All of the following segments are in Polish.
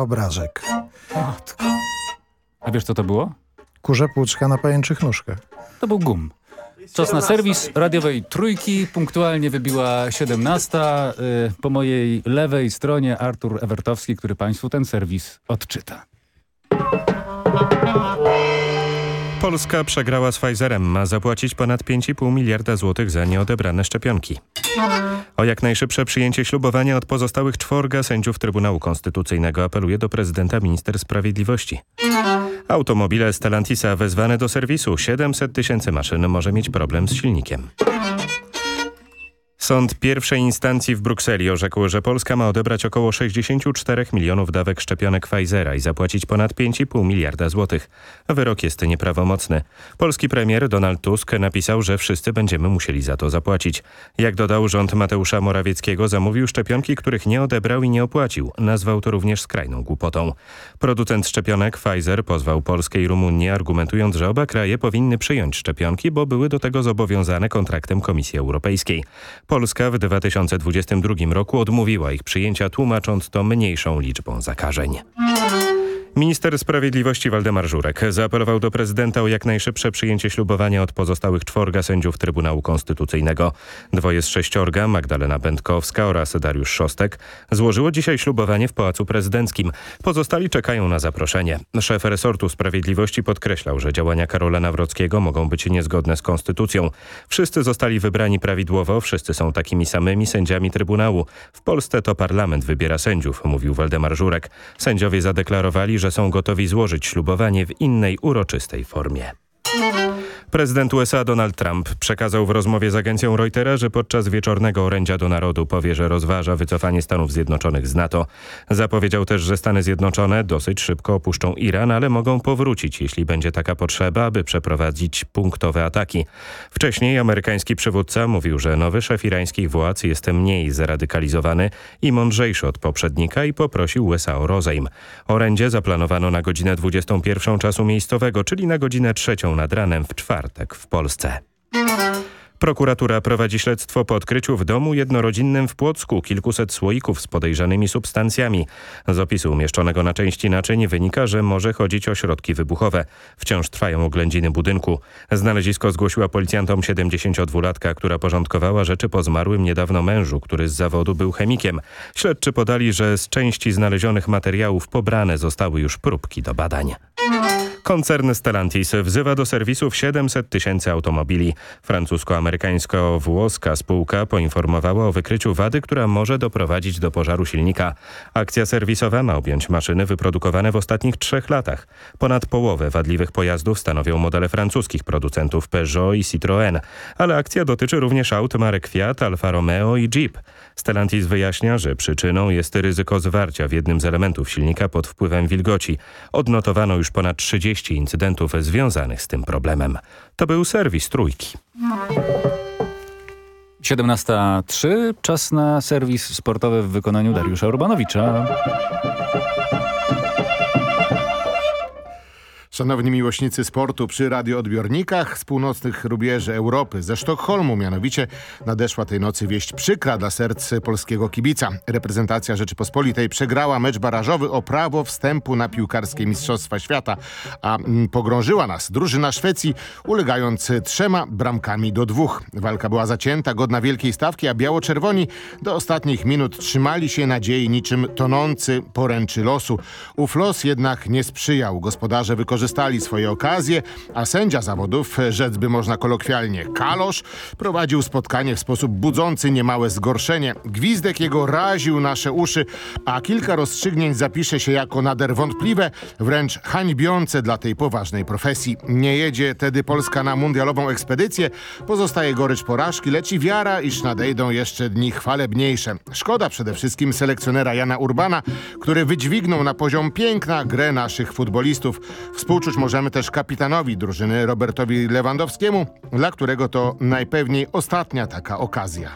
Obrazek. A wiesz co to było? Kurze płuczka na pajęczych nóżkach. To był gum. Czas na serwis radiowej trójki. Punktualnie wybiła 17. Y, Po mojej lewej stronie Artur Ewertowski, który Państwu ten serwis odczyta. Polska przegrała z Pfizerem. Ma zapłacić ponad 5,5 miliarda złotych za nieodebrane szczepionki. O jak najszybsze przyjęcie ślubowania od pozostałych czworga sędziów Trybunału Konstytucyjnego apeluje do prezydenta minister sprawiedliwości. Automobile Stellantisa wezwane do serwisu. 700 tysięcy maszyn może mieć problem z silnikiem. Sąd pierwszej instancji w Brukseli orzekł, że Polska ma odebrać około 64 milionów dawek szczepionek Pfizera i zapłacić ponad 5,5 miliarda złotych. Wyrok jest nieprawomocny. Polski premier Donald Tusk napisał, że wszyscy będziemy musieli za to zapłacić. Jak dodał, rząd Mateusza Morawieckiego zamówił szczepionki, których nie odebrał i nie opłacił. Nazwał to również skrajną głupotą. Producent szczepionek Pfizer pozwał Polskę i Rumunię, argumentując, że oba kraje powinny przyjąć szczepionki, bo były do tego zobowiązane kontraktem Komisji Europejskiej. Polska w 2022 roku odmówiła ich przyjęcia, tłumacząc to mniejszą liczbą zakażeń. Minister Sprawiedliwości Waldemar Żurek zaapelował do prezydenta o jak najszybsze przyjęcie ślubowania od pozostałych czworga sędziów Trybunału Konstytucyjnego. Dwoje z sześciorga, Magdalena Będkowska oraz Dariusz Szostek, złożyło dzisiaj ślubowanie w Pałacu Prezydenckim. Pozostali czekają na zaproszenie. Szef resortu Sprawiedliwości podkreślał, że działania Karola Nawrockiego mogą być niezgodne z konstytucją. Wszyscy zostali wybrani prawidłowo, wszyscy są takimi samymi sędziami Trybunału. W Polsce to parlament wybiera sędziów, mówił Waldemar Żurek. Sędziowie zadeklarowali, że są gotowi złożyć ślubowanie w innej uroczystej formie. Prezydent USA Donald Trump przekazał w rozmowie z agencją Reutera, że podczas wieczornego orędzia do narodu powie, że rozważa wycofanie Stanów Zjednoczonych z NATO. Zapowiedział też, że Stany Zjednoczone dosyć szybko opuszczą Iran, ale mogą powrócić, jeśli będzie taka potrzeba, aby przeprowadzić punktowe ataki. Wcześniej amerykański przywódca mówił, że nowy szef irańskich władz jest mniej zradykalizowany i mądrzejszy od poprzednika i poprosił USA o rozejm. Orędzie zaplanowano na godzinę 21 czasu miejscowego, czyli na godzinę trzecią nad ranem w czwartek w Polsce. Prokuratura prowadzi śledztwo po odkryciu w domu jednorodzinnym w Płocku kilkuset słoików z podejrzanymi substancjami. Z opisu umieszczonego na części naczyń wynika, że może chodzić o środki wybuchowe. Wciąż trwają oględziny budynku. Znalezisko zgłosiła policjantom 72-latka, która porządkowała rzeczy po zmarłym niedawno mężu, który z zawodu był chemikiem. Śledczy podali, że z części znalezionych materiałów pobrane zostały już próbki do badań. Koncern Stellantis wzywa do serwisów 700 tysięcy automobili. Francusko-amerykańsko-włoska spółka poinformowała o wykryciu wady, która może doprowadzić do pożaru silnika. Akcja serwisowa ma objąć maszyny wyprodukowane w ostatnich trzech latach. Ponad połowę wadliwych pojazdów stanowią modele francuskich producentów Peugeot i Citroën, ale akcja dotyczy również aut marek Fiat, Alfa Romeo i Jeep. Stellantis wyjaśnia, że przyczyną jest ryzyko zwarcia w jednym z elementów silnika pod wpływem wilgoci. Odnotowano już ponad 30 incydentów związanych z tym problemem. To był serwis Trójki. 17.03. Czas na serwis sportowy w wykonaniu Dariusza Urbanowicza. Szanowni miłośnicy sportu przy radioodbiornikach z północnych rubieży Europy, ze Sztokholmu mianowicie nadeszła tej nocy wieść przykra dla serc polskiego kibica. Reprezentacja Rzeczypospolitej przegrała mecz barażowy o prawo wstępu na piłkarskie Mistrzostwa Świata, a mm, pogrążyła nas drużyna Szwecji ulegając trzema bramkami do dwóch. Walka była zacięta, godna wielkiej stawki, a biało-czerwoni do ostatnich minut trzymali się nadziei niczym tonący poręczy losu. Ów los jednak nie sprzyjał. Gospodarze wykorzystali swoje okazje, a sędzia zawodów, rzec by można kolokwialnie kalosz, prowadził spotkanie w sposób budzący niemałe zgorszenie. Gwizdek jego raził nasze uszy, a kilka rozstrzygnięć zapisze się jako nader wątpliwe, wręcz hańbiące dla tej poważnej profesji. Nie jedzie tedy Polska na mundialową ekspedycję, pozostaje gorycz porażki, leci wiara, iż nadejdą jeszcze dni chwalebniejsze. Szkoda przede wszystkim selekcjonera Jana Urbana, który wydźwignął na poziom piękna grę naszych futbolistów. Współczuć możemy też kapitanowi drużyny Robertowi Lewandowskiemu, dla którego to najpewniej ostatnia taka okazja.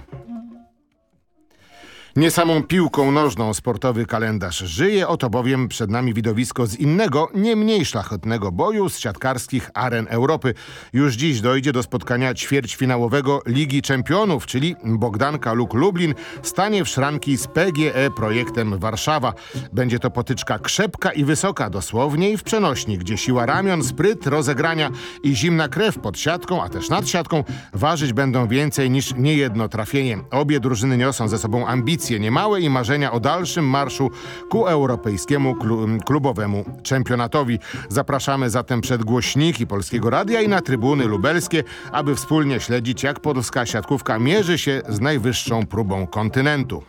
Nie samą piłką nożną sportowy kalendarz żyje, oto bowiem przed nami widowisko z innego, nie mniej szlachetnego boju z siatkarskich aren Europy. Już dziś dojdzie do spotkania ćwierćfinałowego Ligi Czempionów, czyli Bogdanka Luk Lublin stanie w szranki z PGE projektem Warszawa. Będzie to potyczka krzepka i wysoka, dosłownie i w przenośni, gdzie siła ramion, spryt, rozegrania i zimna krew pod siatką, a też nad siatką ważyć będą więcej niż niejedno trafienie. Obie drużyny niosą ze sobą ambicje niemałe i marzenia o dalszym marszu ku europejskiemu klu- klubowemu czempionatowi. Zapraszamy zatem przed głośniki Polskiego Radia i na trybuny lubelskie, aby wspólnie śledzić jak polska siatkówka mierzy się z najwyższą próbą kontynentu.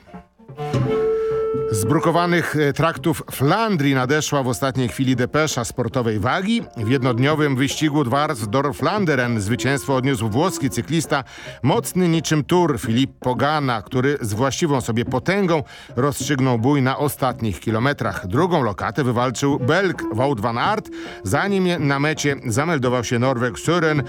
Z brukowanych e, traktów Flandrii nadeszła w ostatniej chwili depesza sportowej wagi. W jednodniowym wyścigu Dwarsdorf-Flanderen zwycięstwo odniósł włoski cyklista mocny niczym tur Filippo Ganna, który z właściwą sobie potęgą rozstrzygnął bój na ostatnich kilometrach. Drugą lokatę wywalczył Belg Wout van Aert, zanim na mecie zameldował się Norweg Søren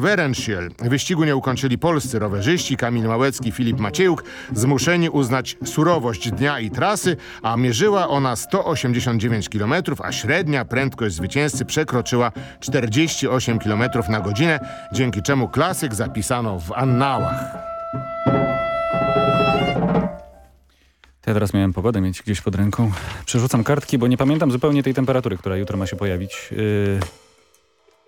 Werenskiel. Wyścigu nie ukończyli polscy rowerzyści Kamil Małecki, Filip Maciejuk, zmuszeni uznać surowość dnia i trasy, a mierzyła ona 189 km, a średnia prędkość zwycięzcy przekroczyła 48 km na godzinę, dzięki czemu klasyk zapisano w annałach. Ja teraz miałem pogodę mieć gdzieś pod ręką. Przerzucam kartki, bo nie pamiętam zupełnie tej temperatury, która jutro ma się pojawić. Yy,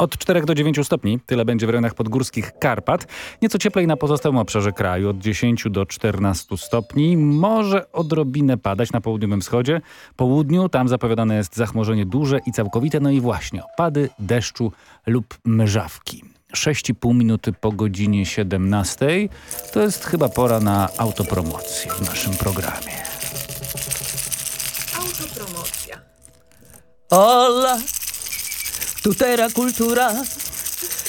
Od 4 do 9 stopni, tyle będzie w rejonach podgórskich Karpat. Nieco cieplej na pozostałym obszarze kraju, od 10 do 14 stopni. Może odrobinę padać na południowym wschodzie. Południu, tam zapowiadane jest zachmurzenie duże i całkowite, no i właśnie opady deszczu lub mrzawki. 6,5 minuty po godzinie 17. To jest chyba pora na autopromocję w naszym programie. Autopromocja. Ola, tutera kultura,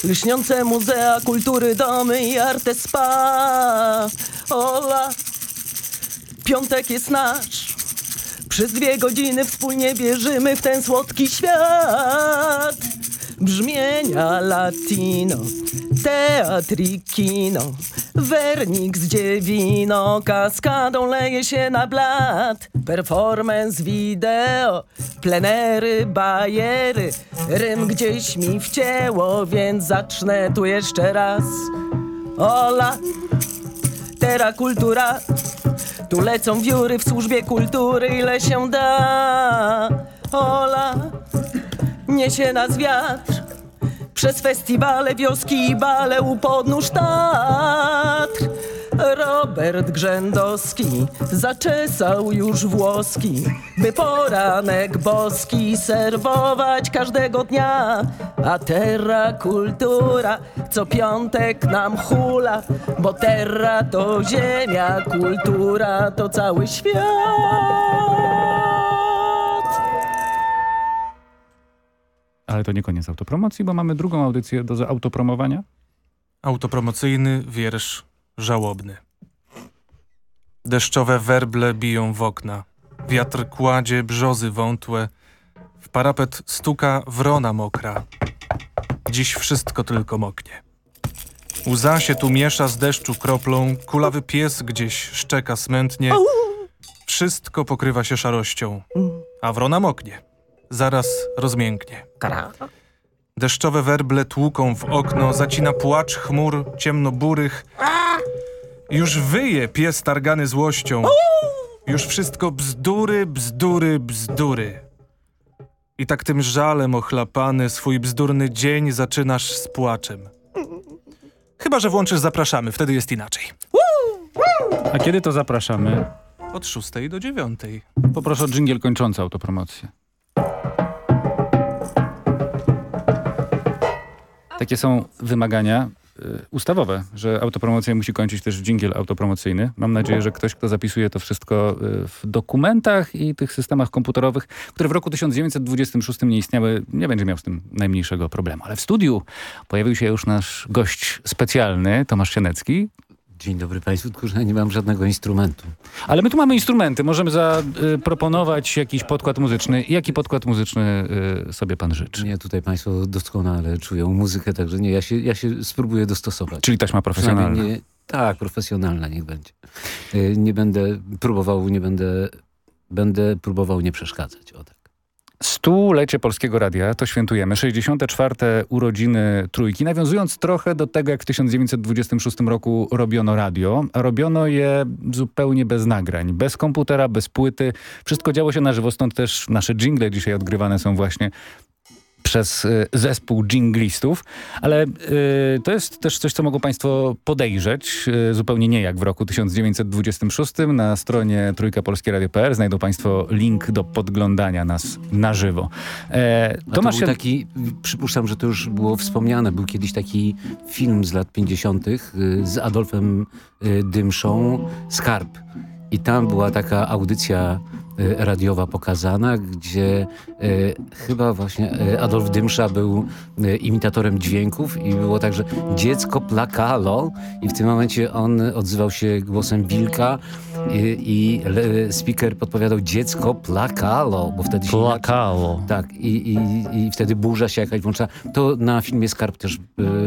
lśniące muzea kultury, domy i arte spa. Ola, piątek jest nasz, przez dwie godziny wspólnie bierzemy w ten słodki świat. Brzmienia latino, teatr i kino, wernik z dziewino, kaskadą leje się na blat. Performance wideo, plenery, bajery, rym gdzieś mi wcięło, więc zacznę tu jeszcze raz. Ola, tera kultura, tu lecą wióry w służbie kultury, ile się da. Ola, niesie nas wiatr przez festiwale, wioski i bale u podnóż Tatr. Robert Grzędowski zaczesał już włoski, by poranek boski serwować każdego dnia. A terra kultura co piątek nam hula, bo terra to ziemia, kultura to cały świat. Ale to nie koniec autopromocji, bo mamy drugą audycję do autopromowania. Autopromocyjny wiersz żałobny. Deszczowe werble biją w okna. Wiatr kładzie brzozy wątłe. W parapet stuka wrona mokra. Dziś wszystko tylko moknie. Łza się tu miesza z deszczu kroplą. Kulawy pies gdzieś szczeka smętnie. Wszystko pokrywa się szarością. A wrona moknie. Zaraz rozmięknie. Deszczowe werble tłuką w okno, zacina płacz chmur ciemnoburych. Już wyje pies targany złością. Już wszystko bzdury, bzdury, bzdury. I tak tym żalem ochlapany swój bzdurny dzień zaczynasz z płaczem. Chyba, że włączysz zapraszamy, wtedy jest inaczej. A kiedy to zapraszamy? Od szóstej do dziewiątej. Poproszę o dżingiel kończący autopromocję. Takie są wymagania y, ustawowe, że autopromocja musi kończyć też dżingiel autopromocyjny. Mam nadzieję, że ktoś, kto zapisuje to wszystko y, w dokumentach i tych systemach komputerowych, które w roku 1926 nie istniały, nie będzie miał z tym najmniejszego problemu. Ale w studiu pojawił się już nasz gość specjalny, Tomasz Sienecki, Dzień dobry Państwu, tylko że ja nie mam żadnego instrumentu. Ale my tu mamy instrumenty, możemy zaproponować jakiś podkład muzyczny. Jaki podkład muzyczny y, sobie pan życzy? Nie, tutaj Państwo doskonale czują muzykę, także nie, ja się, ja się spróbuję dostosować. Czyli taśma profesjonalna. Nie, Tak, profesjonalna niech będzie. Y, Nie będę próbował, nie będę, będę próbował nie przeszkadzać. O tak. Stulecie Polskiego Radia to świętujemy. 64. urodziny Trójki. Nawiązując trochę do tego, jak w 1926 roku robiono radio. Robiono je zupełnie bez nagrań. Bez komputera, bez płyty. Wszystko działo się na żywo, stąd też nasze jingle dzisiaj odgrywane są właśnie przez y, zespół jinglistów, ale y, to jest też coś, co mogą Państwo podejrzeć, y, zupełnie nie jak w roku 1926. Na stronie trójkapolskieradio.pl znajdą Państwo link do podglądania nas na żywo. E, to Tomasz był Jad- taki, przypuszczam, że to już było wspomniane, był kiedyś taki film z lat 50. y, z Adolfem Dymszą, Skarb. I tam była taka audycja radiowa pokazana, gdzie y, chyba właśnie y, Adolf Dymsza był y, imitatorem dźwięków i było tak, że dziecko plakalo i w tym momencie on odzywał się głosem wilka i, i speaker podpowiadał dziecko plakalo, bo wtedy się Plakało. tak, i, i, i wtedy burza się jakaś włącza. To na filmie Skarb też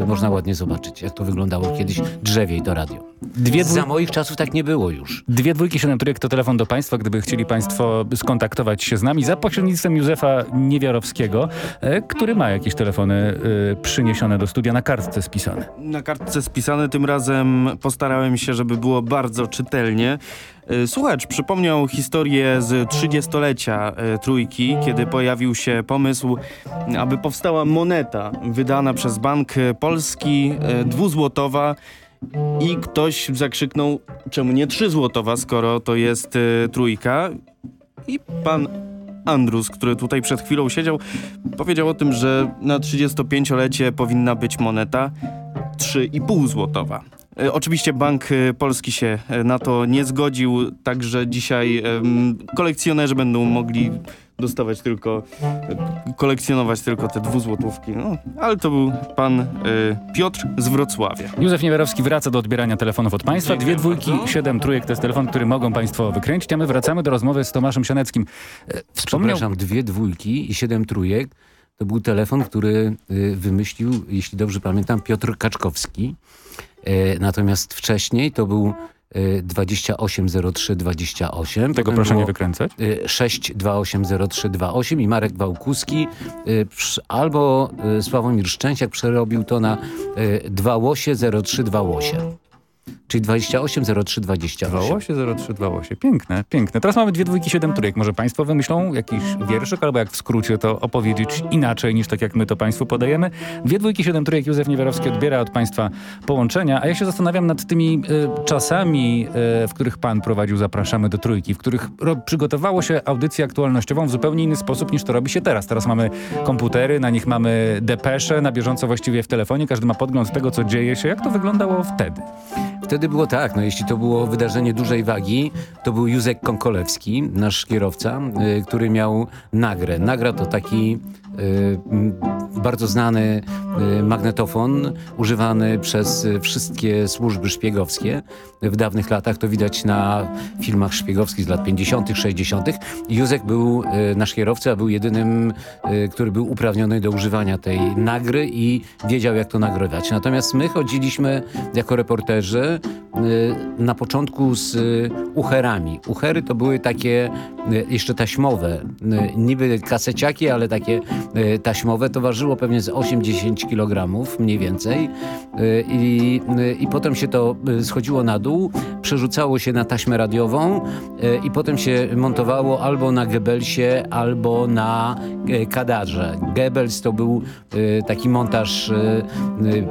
y, można ładnie zobaczyć, jak to wyglądało kiedyś drzewiej to radio. Dwie. Za moich czasów tak nie było już. Dwie dwójki, siedem trójek to telefon do Państwa, gdyby chcieli Państwo skontaktować się z nami za pośrednictwem Józefa Niewiarowskiego, e, który ma jakieś telefony e, przyniesione do studia na kartce spisane. Na kartce spisane tym razem postarałem się, żeby było bardzo czytelnie. Y, Słuchacz przypomniał historię z 30-lecia y, Trójki, kiedy pojawił się pomysł, aby powstała moneta wydana przez Bank Polski, dwuzłotowa i ktoś zakrzyknął, czemu nie trzyzłotowa, skoro to jest Trójka. I pan Andrus, który tutaj przed chwilą siedział, powiedział o tym, że na 35-lecie powinna być moneta 3,5 złotowa. E, Oczywiście Bank e, Polski się e, na to nie zgodził, także dzisiaj kolekcjonerzy będą mogli dostawać tylko, kolekcjonować tylko te dwuzłotówki. No, ale to był pan e, Piotr z Wrocławia. Józef Niewiarowski wraca do odbierania telefonów od Państwa. Dwie dwójki, siedem trójek to jest telefon, który mogą Państwo wykręcić, a my wracamy do rozmowy z Tomaszem Sianeckim. E, Wspomniał... Przepraszam, dwie dwójki i siedem trójek. To był telefon, który y, wymyślił, jeśli dobrze pamiętam, Piotr Kaczkowski. E, natomiast wcześniej to był y, 280328. Tego proszę nie było, wykręcać. y, 6280328 i Marek Wałkuski y, albo y, Sławomir Szczęsiak przerobił to na y, 280328. Czyli 280328. 280328. Piękne, piękne. Teraz mamy dwie dwójki, siedem trójek. Może Państwo wymyślą jakiś wierszyk, albo jak w skrócie to opowiedzieć inaczej niż tak jak my to Państwu podajemy. Dwie dwójki, siedem trójek. Józef Niewiarowski odbiera od Państwa połączenia, a ja się zastanawiam nad tymi y, czasami, y, w których Pan prowadził Zapraszamy do Trójki, w których przygotowało się audycję aktualnościową w zupełnie inny sposób niż to robi się teraz. Teraz mamy komputery, na nich mamy depesze, na bieżąco właściwie w telefonie. Każdy ma podgląd tego, co dzieje się. Jak to wyglądało wtedy? Wtedy było tak, no jeśli to było wydarzenie dużej wagi, to był Józek Konkolewski, nasz kierowca, y, który miał nagrę. Nagra to taki y, bardzo znany y, magnetofon, używany przez wszystkie służby szpiegowskie. W dawnych latach to widać na filmach szpiegowskich z lat 50., 60. Józek był, y, nasz kierowca, był jedynym, y, który był uprawniony do używania tej nagry i wiedział, jak to nagrywać. Natomiast my chodziliśmy jako reporterzy na początku z y, ucherami. Uchery to były takie y, jeszcze taśmowe, y, niby kaseciaki, ale takie taśmowe. To ważyło pewnie z 8-10 kg mniej więcej i, i potem się to schodziło na dół, przerzucało się na taśmę radiową i potem się montowało albo na Goebbelsie, albo na y, kadarze. Goebbels to był taki montaż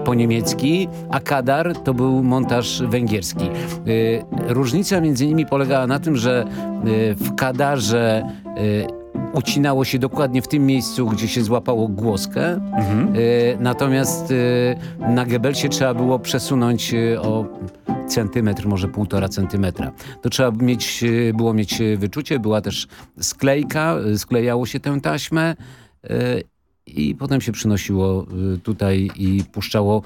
po niemiecki, a kadar to był montaż węgierski. Y, Różnica między nimi polegała na tym, że y, w kadarze y, ucinało się dokładnie w tym miejscu, gdzie się złapało głoskę. Mhm. Natomiast na Goebbelsie trzeba było przesunąć o centymetr, może półtora centymetra. To trzeba mieć, było mieć wyczucie, była też sklejka, sklejało się tę taśmę i potem się przynosiło tutaj i puszczało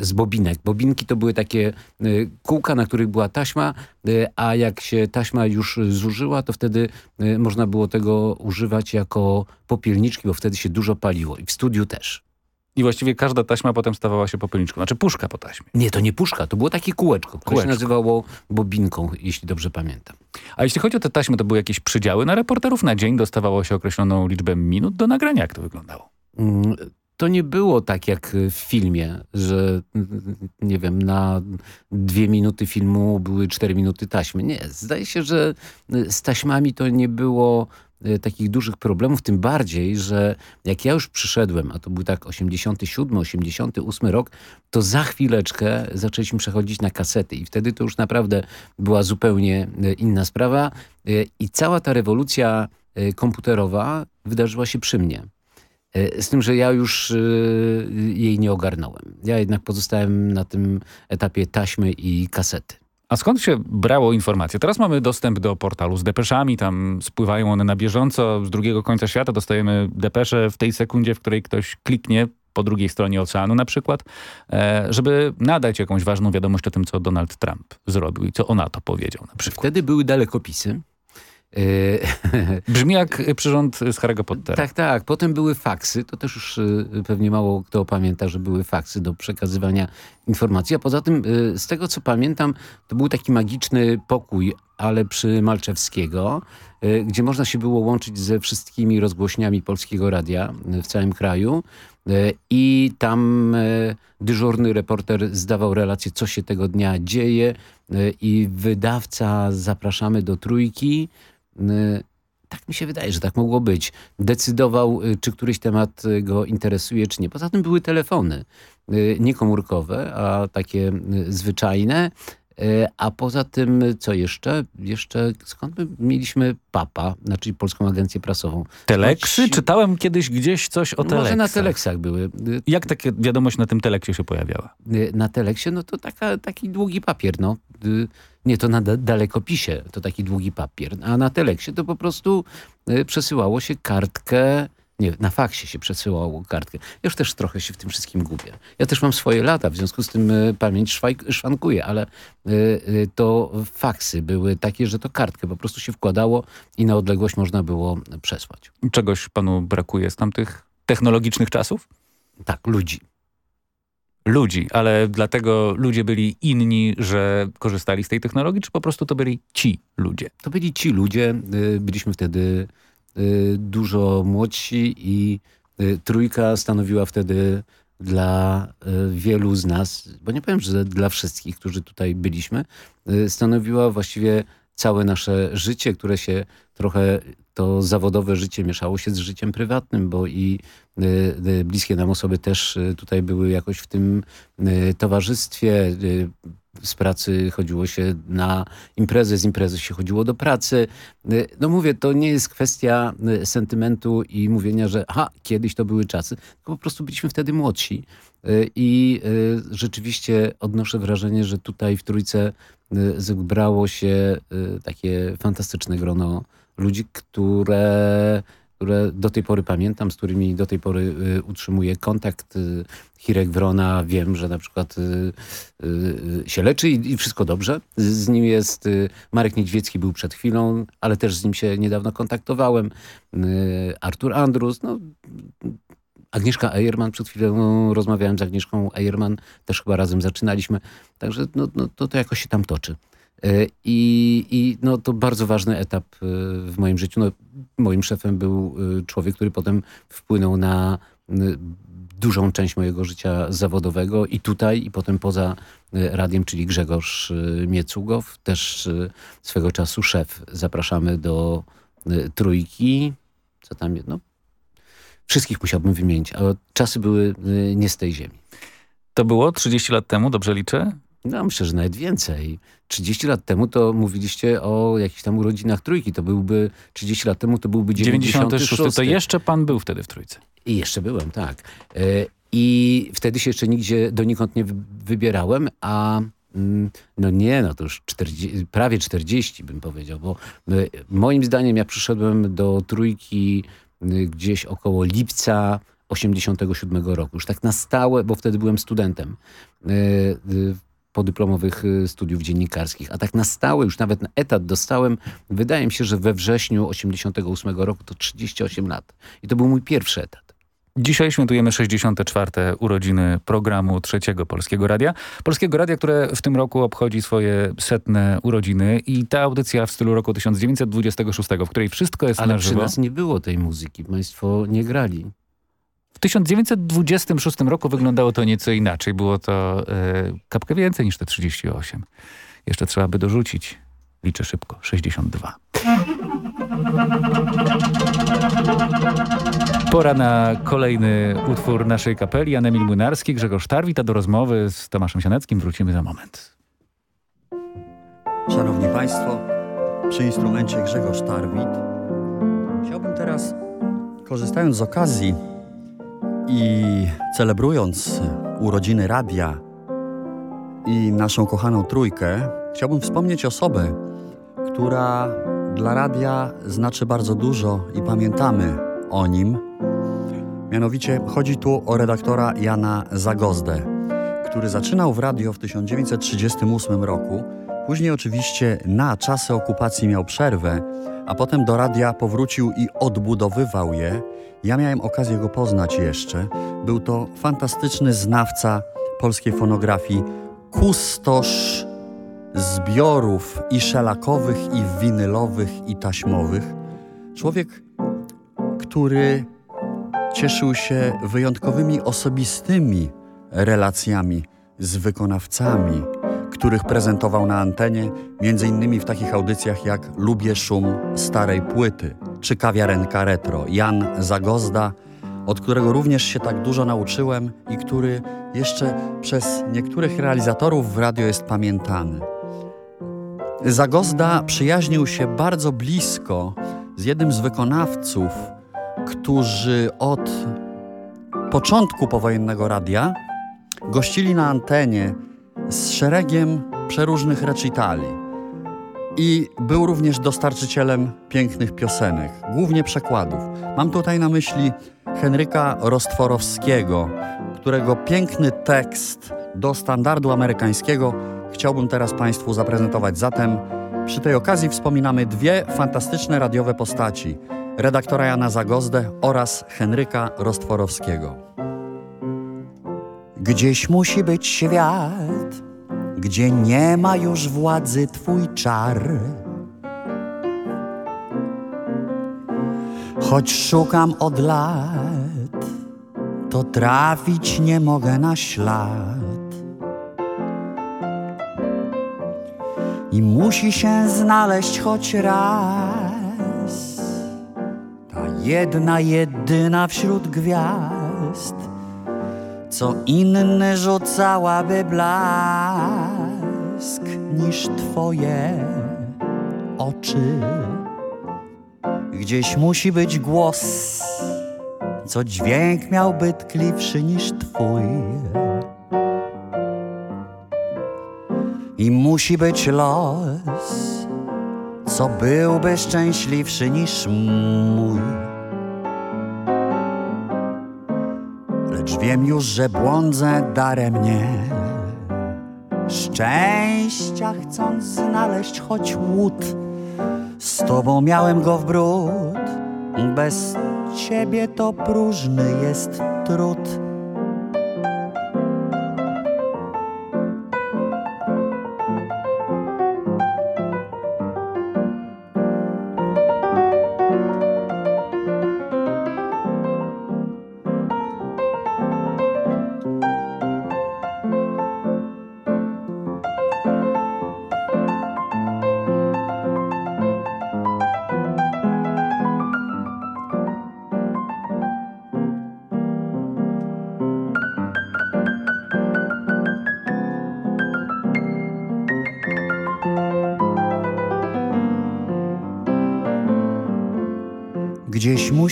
z bobinek. Bobinki to były takie y, kółka, na których była taśma, y, a jak się taśma już zużyła, to wtedy y, można było tego używać jako popielniczki, bo wtedy się dużo paliło i w studiu też. I właściwie każda taśma potem stawała się popelniczką. Znaczy puszka po taśmie. Nie, to nie puszka, to było takie kółeczko, które Kółeczko. się nazywało bobinką, jeśli dobrze pamiętam. A jeśli chodzi o te taśmy, to były jakieś przydziały na reporterów? Na dzień dostawało się określoną liczbę minut do nagrania. Jak to wyglądało? To nie było tak jak w filmie, że nie wiem, na dwie minuty filmu były cztery minuty taśmy. Nie, zdaje się, że y, z taśmami to nie było y, takich dużych problemów, tym bardziej, że jak ja już przyszedłem, a to był tak 87, 88 rok, to za chwileczkę zaczęliśmy przechodzić na kasety i wtedy to już naprawdę była zupełnie y, inna sprawa i cała ta rewolucja komputerowa wydarzyła się przy mnie. E, Z tym, że ja już y, jej nie ogarnąłem. Ja jednak pozostałem na tym etapie taśmy i kasety. A skąd się brało informacje? Teraz mamy dostęp do portalu z depeszami, tam spływają one na bieżąco. Z drugiego końca świata dostajemy depesze w tej sekundzie, w której ktoś kliknie po drugiej stronie oceanu na przykład, e, żeby nadać jakąś ważną wiadomość o tym, co Donald Trump zrobił i co on na to powiedział na przykład. Wtedy były dalekopisy. E, Brzmi jak przyrząd z Harry'ego Pottera. tak, tak. Potem były faksy. To też już y, pewnie mało kto pamięta, że były faksy do przekazywania informacji. A poza tym, y, z tego co pamiętam, to był taki magiczny pokój, ale przy Malczewskiego, y, gdzie można się było łączyć ze wszystkimi rozgłośniami Polskiego Radia y, w całym kraju. Y, I tam y, dyżurny reporter zdawał relację, co się tego dnia dzieje. y, I wydawca zapraszamy do trójki. Y, tak mi się wydaje, że tak mogło być. Decydował, y, czy któryś temat y, go interesuje, czy nie. Poza tym były telefony, nie komórkowe, a takie zwyczajne. A poza tym, co jeszcze? Jeszcze skąd my mieliśmy PAPA, znaczy Polską Agencję Prasową? Teleksy? Choć- Czytałem kiedyś gdzieś coś o teleksach. Może na teleksach były. Jak takie wiadomość na tym teleksie się pojawiała? Na teleksie, no to taka, taki długi papier, no. Nie, to na da- dalekopisie to taki długi papier, a na teleksie to po prostu y, przesyłało się kartkę, nie, na faksie się przesyłało kartkę. Ja już też trochę się w tym wszystkim gubię. Ja też mam swoje lata, w związku z tym y, pamięć szwaj- szwankuje, ale y, to faksy były takie, że to kartkę po prostu się wkładało i na odległość można było przesłać. Czegoś panu brakuje z tamtych technologicznych czasów? Tak, ludzi. Ludzi, ale dlatego ludzie byli inni, że korzystali z tej technologii, czy po prostu to byli ci ludzie? To byli ci ludzie, y, byliśmy wtedy y, dużo młodsi i y, trójka stanowiła wtedy dla wielu z nas, bo nie powiem, że dla wszystkich, którzy tutaj byliśmy, stanowiła właściwie całe nasze życie, które się trochę to zawodowe życie mieszało się z życiem prywatnym, bo i y, y, bliskie nam osoby też y, tutaj były jakoś w tym towarzystwie. Z pracy chodziło się na imprezy, z imprezy się chodziło do pracy. Y, No mówię, to nie jest kwestia y, sentymentu i mówienia, że aha, kiedyś to były czasy, tylko po prostu byliśmy wtedy młodsi. Y, I rzeczywiście odnoszę wrażenie, że tutaj w Trójce zebrało się takie fantastyczne grono ludzi, które, które do tej pory pamiętam, z którymi do tej pory y, utrzymuję kontakt. Y, Hirek Wrona wiem, że na przykład y, się leczy i, wszystko dobrze. Z, nim jest Marek Niedźwiecki był przed chwilą, ale też z nim się niedawno kontaktowałem. Artur Andrus, no Agnieszka Ejerman, przed chwilą rozmawiałem z Agnieszką Ejerman, też chyba razem zaczynaliśmy, także no, no, to, to jakoś się tam toczy. I, I no, to bardzo ważny etap w moim życiu. No, moim szefem był y, człowiek, który potem wpłynął na y, dużą część mojego życia zawodowego i tutaj, i potem poza y, radiem, czyli Grzegorz Miecugow, też swego czasu szef. Zapraszamy do trójki. Co tam jest? No, wszystkich musiałbym wymienić, a czasy były nie z tej ziemi. To było 30 lat temu, dobrze liczę? No myślę, że nawet więcej. 30 lat temu to mówiliście o jakichś tam urodzinach trójki. To byłby, 30 lat temu to byłby 96. 96. To jeszcze pan był wtedy w Trójce. I jeszcze byłem, tak. E, I wtedy się jeszcze nigdzie donikąd nie wy- wybierałem, a mm, no nie, no to już 40, prawie 40 bym powiedział, bo y, moim zdaniem ja przyszedłem do trójki y, gdzieś około lipca 87 roku. Już tak na stałe, bo wtedy byłem studentem podyplomowych y, studiów dziennikarskich, a tak na stałe, już nawet na etat dostałem, wydaje mi się, że we wrześniu 88 roku to 38 lat. I to był mój pierwszy etat. Dzisiaj świętujemy 64. urodziny programu Trzeciego Polskiego Radia. Polskiego Radia, które w tym roku obchodzi swoje setne urodziny i ta audycja w stylu roku 1926, w której wszystko jest Ale na przy żywo. nas nie było tej muzyki. Państwo nie grali. W 1926 roku wyglądało to nieco inaczej. Było to e, kapkę więcej niż te 38. Jeszcze trzeba by dorzucić. Liczę szybko. 62. Pora na kolejny utwór naszej kapeli. Jan Emil Młynarski, Grzegorz Tarwit, a do rozmowy z Tomaszem Sianeckim wrócimy za moment. Szanowni Państwo, przy instrumencie Grzegorz Tarwit. Chciałbym teraz, korzystając z okazji i celebrując urodziny radia i naszą kochaną trójkę, chciałbym wspomnieć osobę, która dla radia znaczy bardzo dużo i pamiętamy o nim. Mianowicie chodzi tu o redaktora Jana Zagozdę, który zaczynał w radio w 1938 roku. Później oczywiście na czasy okupacji miał przerwę, a potem do radia powrócił i odbudowywał je. Ja miałem okazję go poznać jeszcze. Był to fantastyczny znawca polskiej fonografii, kustosz zbiorów i szelakowych, i winylowych, i taśmowych. Człowiek, który cieszył się wyjątkowymi osobistymi relacjami z wykonawcami, których prezentował na antenie, innymi w takich audycjach jak Lubię szum starej płyty czy Kawiarenka Retro. Jan Zagozda, od którego również się tak dużo nauczyłem i który jeszcze przez niektórych realizatorów w radio jest pamiętany. Zagozda przyjaźnił się bardzo blisko z jednym z wykonawców, którzy od początku powojennego radia gościli na antenie z szeregiem przeróżnych recitali. I był również dostarczycielem pięknych piosenek, głównie przekładów. Mam tutaj na myśli Henryka Rostworowskiego, którego piękny tekst do standardu amerykańskiego chciałbym teraz Państwu zaprezentować. Zatem przy tej okazji wspominamy dwie fantastyczne radiowe postaci. Redaktora Jana Zagozdę oraz Henryka Rostworowskiego. Gdzieś musi być świat, gdzie nie ma już władzy twój czar. Choć szukam od lat, to trafić nie mogę na ślad. I musi się znaleźć choć raz ta jedna, jedyna wśród gwiazd, co inny rzucałaby blask niż twoje oczy. Gdzieś musi być głos, co dźwięk miałby tkliwszy niż twój. I musi być los, co byłby szczęśliwszy niż mój. Lecz wiem już, że błądzę daremnie, szczęścia chcąc znaleźć choć łód. Z tobą miałem go w bród, bez ciebie to próżny jest trud.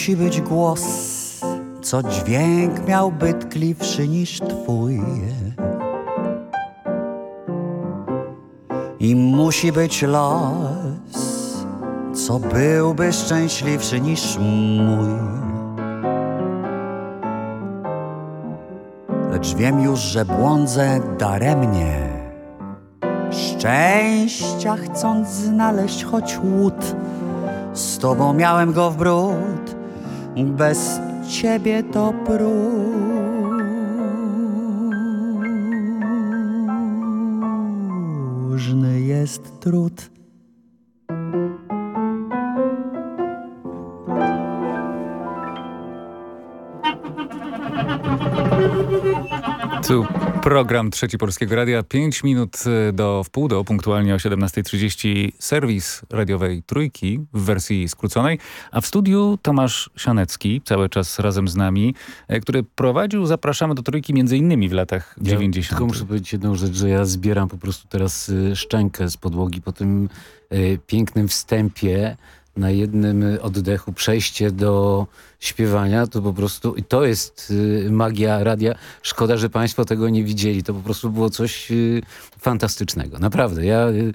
Musi być głos, co dźwięk miałby tkliwszy niż twój. I musi być los, co byłby szczęśliwszy niż mój. Lecz wiem już, że błądzę daremnie, szczęścia chcąc znaleźć choć łód. Z tobą miałem go w bród, bez ciebie to próżny jest trud. Tu program Trzeci Polskiego Radia. 5 minut y, do wpół do, punktualnie o 17.30 serwis radiowej Trójki w wersji skróconej, a w studiu Tomasz Sianecki, cały czas razem z nami, e, który prowadził Zapraszamy do Trójki między innymi w latach Ja 90. Tylko muszę powiedzieć jedną rzecz, że ja zbieram po prostu teraz y, szczękę z podłogi po tym y, pięknym wstępie na jednym y, oddechu przejście do śpiewania, to po prostu i to jest y, magia radia. Szkoda, że państwo tego nie widzieli. To po prostu było coś y, fantastycznego. Naprawdę, ja y,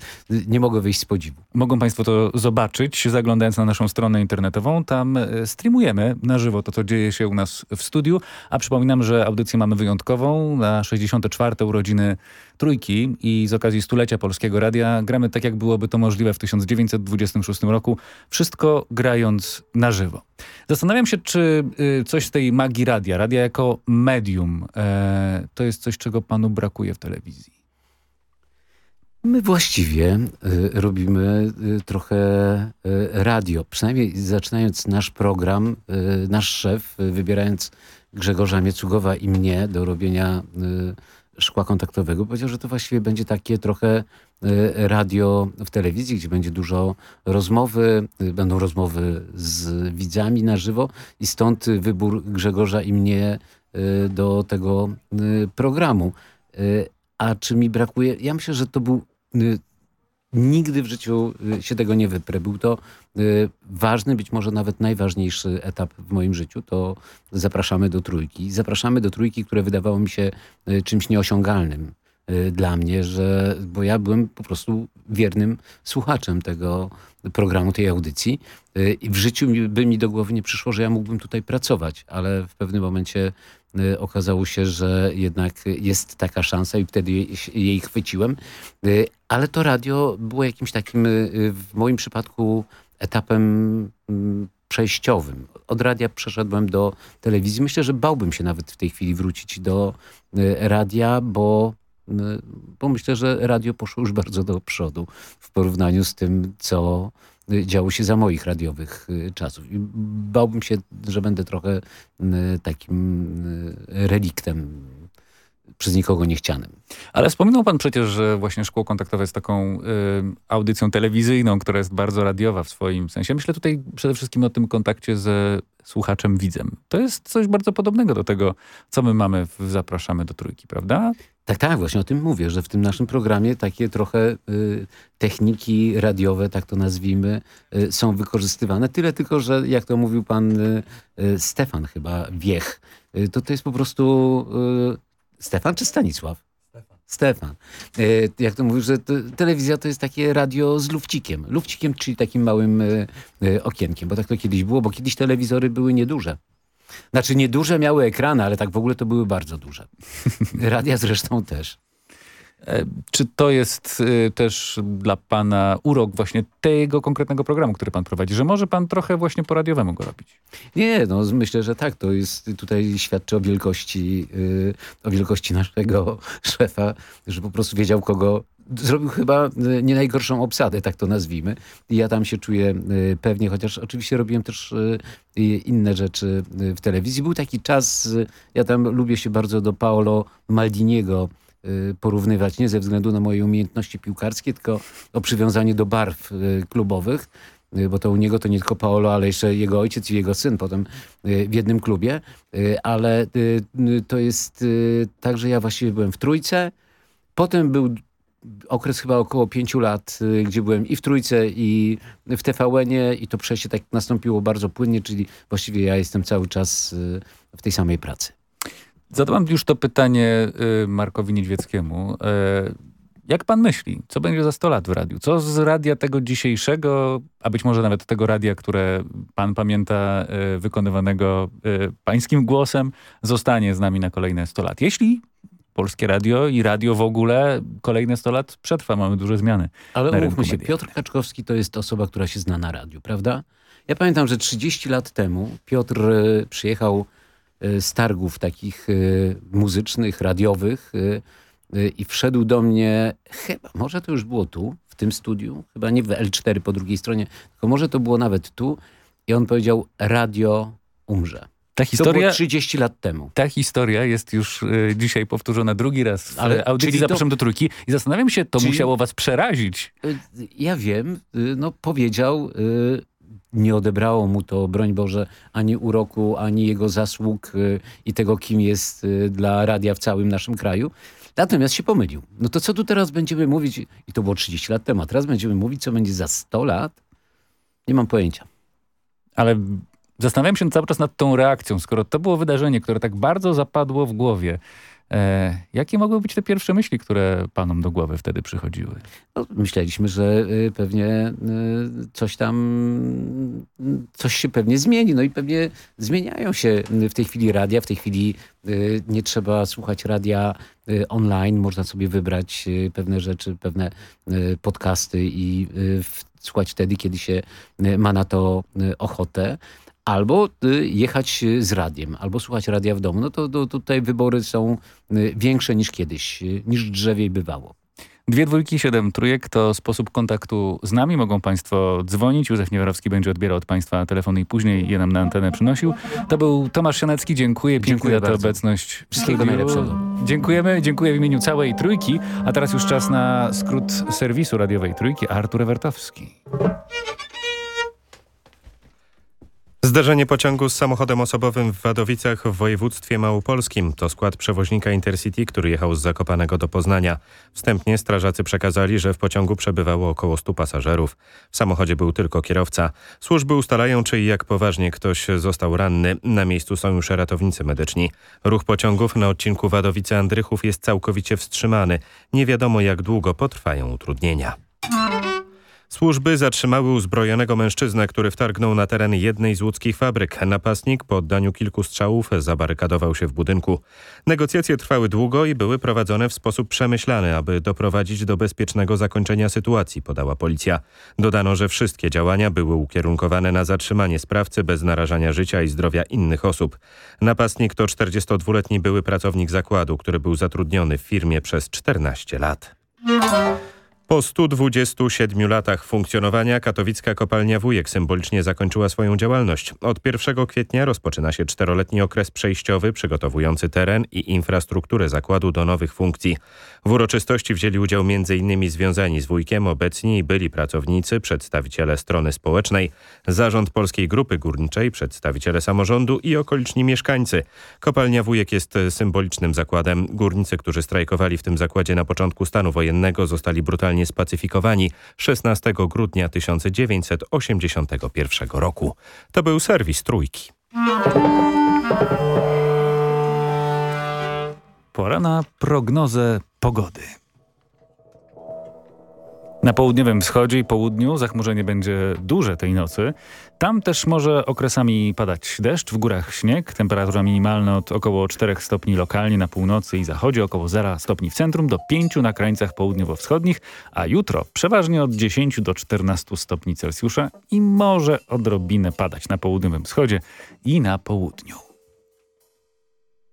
nie mogę wyjść z podziwu. Mogą Państwo to zobaczyć, zaglądając na naszą stronę internetową. Tam streamujemy na żywo to, co dzieje się u nas w studiu. A przypominam, że audycję mamy wyjątkową na 64. urodziny Trójki i z okazji stulecia Polskiego Radia gramy tak, jak byłoby to możliwe w 1926 roku. Wszystko grając na żywo. Zastanawiam się, czy y, coś z tej magii radia, radia jako medium, e, to jest coś, czego Panu brakuje w telewizji. My właściwie y, robimy y, trochę radio. Przynajmniej zaczynając nasz program, nasz szef, wybierając Grzegorza Miecugowa i mnie do robienia szkła kontaktowego, powiedział, że to właściwie będzie takie trochę y, radio w telewizji, gdzie będzie dużo rozmowy, y, będą rozmowy z widzami na żywo i stąd wybór Grzegorza i mnie y, do tego programu. A czy mi brakuje? Ja myślę, że to był nigdy w życiu y, się tego nie wyprę. Był to y, ważny, być może nawet najważniejszy etap w moim życiu. To zapraszamy do trójki. Zapraszamy do trójki, które wydawało mi się y, czymś nieosiągalnym dla mnie, że, bo ja byłem po prostu wiernym słuchaczem tego programu, tej audycji. I w życiu by mi do głowy nie przyszło, że ja mógłbym tutaj pracować, ale w pewnym momencie okazało się, że jednak jest taka szansa i wtedy jej, chwyciłem. Y, Ale to radio było jakimś takim y, w moim przypadku etapem mm, przejściowym. Od radia przeszedłem do telewizji. Myślę, że bałbym się nawet w tej chwili wrócić do y, radia, bo, y, bo myślę, że radio poszło już bardzo do przodu w porównaniu z tym, co y, działo się za moich radiowych y, czasów. I bałbym się, że będę trochę y, takim y, reliktem przez nikogo niechcianym. Ale wspominał pan przecież, że właśnie Szkło Kontaktowe jest taką y, audycją telewizyjną, która jest bardzo radiowa w swoim sensie. Myślę tutaj przede wszystkim o tym kontakcie ze słuchaczem, widzem. To jest coś bardzo podobnego do tego, co my mamy w Zapraszamy do Trójki, prawda? Tak, tak, właśnie o tym mówię, że w tym naszym programie takie trochę y, techniki radiowe, tak to nazwijmy, y, są wykorzystywane. Tyle tylko, że jak to mówił pan y, y, Stefan chyba Wiech, y, to to jest po prostu y, Stefan czy Stanisław? Stefan. Stefan. Jak to mówił, że to, telewizja to jest takie radio z lufcikiem. Lufcikiem, czyli takim małym okienkiem, bo tak to kiedyś było, bo kiedyś telewizory były nieduże. Znaczy nieduże miały ekrany, ale tak w ogóle to były bardzo duże. Radia zresztą też. E, Czy to jest y, też dla pana urok właśnie tego konkretnego programu, który pan prowadzi, że może pan trochę właśnie po radiowemu go robić? Nie, no myślę, że tak. To jest tutaj świadczy o wielkości, yy, o wielkości naszego szefa, że po prostu wiedział kogo. Zrobił chyba y, nie najgorszą obsadę, tak to nazwijmy. I ja tam się czuję y, pewnie, chociaż oczywiście robiłem też y, inne rzeczy w telewizji. Był taki czas, ja tam lubię się bardzo do Paolo Maldiniego porównywać, nie ze względu na moje umiejętności piłkarskie, tylko o przywiązanie do barw klubowych bo to u niego to nie tylko Paolo, ale jeszcze jego ojciec i jego syn potem w jednym klubie, ale to jest tak, że ja właściwie byłem w trójce, potem był okres chyba około pięciu lat, y, gdzie byłem i w trójce i w TVN-ie i to przejście tak nastąpiło bardzo płynnie, czyli właściwie ja jestem cały czas y, w tej samej pracy. Zadałam już to pytanie y, Markowi Niedźwieckiemu. Jak pan myśli, co będzie za 100 lat w radiu? Co z radia tego dzisiejszego, a być może nawet tego radia, które pan pamięta, wykonywanego pańskim głosem, zostanie z nami na kolejne 100 lat? Jeśli polskie radio i radio w ogóle kolejne 100 lat przetrwa, mamy duże zmiany. Ale umówmy się. Piotr Kaczkowski to jest osoba, która się zna na radiu, prawda? Ja pamiętam, że 30 lat temu Piotr e, przyjechał e, z targów takich e, muzycznych, radiowych i wszedł do mnie, chyba, może to już było tu, w tym studiu, chyba nie w L4 po drugiej stronie, tylko może to było nawet tu i on powiedział, radio umrze. Ta To historia, było 30 lat temu. ta historia jest już y, dzisiaj powtórzona drugi raz w Ale audycji czyli to- Zapraszam do Trójki i zastanawiam się, to Czyli- musiało was przerazić. Y, Ja wiem, y, no powiedział, nie odebrało mu to, broń Boże, ani uroku, ani jego zasług i tego, kim jest dla radia w całym naszym kraju. Natomiast się pomylił. No to co tu teraz będziemy mówić, i to było 30 lat temu, a teraz będziemy mówić, co będzie za 100 lat? Nie mam pojęcia. Ale zastanawiam się cały czas nad tą reakcją, skoro to było wydarzenie, które tak bardzo zapadło w głowie. E, jakie mogły być te pierwsze myśli, które panom do głowy wtedy przychodziły? No, myśleliśmy, że y, pewnie y, coś tam, coś się pewnie zmieni. No i pewnie zmieniają się y, w tej chwili radia. W tej chwili nie trzeba słuchać radia online. Można sobie wybrać pewne rzeczy, pewne podcasty i słuchać wtedy, kiedy się ma na to ochotę. Albo y, jechać y, z radiem, albo słuchać radia w domu. No to, to tutaj wybory są y, większe niż kiedyś, niż drzewiej bywało. Dwie dwójki, siedem trójek to sposób kontaktu z nami. Mogą Państwo dzwonić. Józef Niewarowski będzie odbierał od Państwa telefony i później je nam na antenę przynosił. To był Tomasz Sianecki. Dziękuję pięknie Dziękuję za tę obecność. Wszystkiego najlepszego. Dziękujemy. Dziękuję w imieniu całej Trójki. A teraz już czas na skrót serwisu radiowej Trójki. Artur Ewertowski. Zdarzenie pociągu z samochodem osobowym w Wadowicach w województwie małopolskim to skład przewoźnika Intercity, który jechał z Zakopanego do Poznania. Wstępnie strażacy przekazali, że w pociągu przebywało około 100 pasażerów. W samochodzie był tylko kierowca. Służby ustalają, czy i jak poważnie ktoś został ranny. Na miejscu są już ratownicy medyczni. Ruch pociągów na odcinku Wadowice-Andrychów jest całkowicie wstrzymany. Nie wiadomo jak długo potrwają utrudnienia. Służby zatrzymały uzbrojonego mężczyznę, który wtargnął na teren jednej z łódzkich fabryk. Napastnik po oddaniu kilku strzałów zabarykadował się w budynku. Negocjacje trwały długo i były prowadzone w sposób przemyślany, aby doprowadzić do bezpiecznego zakończenia sytuacji, podała policja. Dodano, że wszystkie działania były ukierunkowane na zatrzymanie sprawcy bez narażania życia i zdrowia innych osób. Napastnik to 42-letni były pracownik zakładu, który był zatrudniony w firmie przez 14 lat. Po 127 latach funkcjonowania katowicka kopalnia Wujek symbolicznie zakończyła swoją działalność. Od 1 kwietnia rozpoczyna się czteroletni okres przejściowy przygotowujący teren i infrastrukturę zakładu do nowych funkcji. W uroczystości wzięli udział m.in. związani z Wujkiem obecni byli pracownicy, przedstawiciele strony społecznej, zarząd Polskiej Grupy Górniczej, przedstawiciele samorządu i okoliczni mieszkańcy. Kopalnia Wujek jest symbolicznym zakładem. Górnicy, którzy strajkowali w tym zakładzie na początku stanu wojennego zostali brutalnie spacyfikowani 16 grudnia 1981 roku. To był serwis Trójki. Pora na prognozę pogody. Na południowym wschodzie i południu zachmurzenie będzie duże tej nocy. Tam też może okresami padać deszcz, w górach śnieg, temperatura minimalna od około 4 stopni lokalnie na północy i zachodzie, około 0 stopni w centrum, do 5 na krańcach południowo-wschodnich, a jutro przeważnie od 10 do 14 stopni Celsjusza i może odrobinę padać na południowym wschodzie i na południu.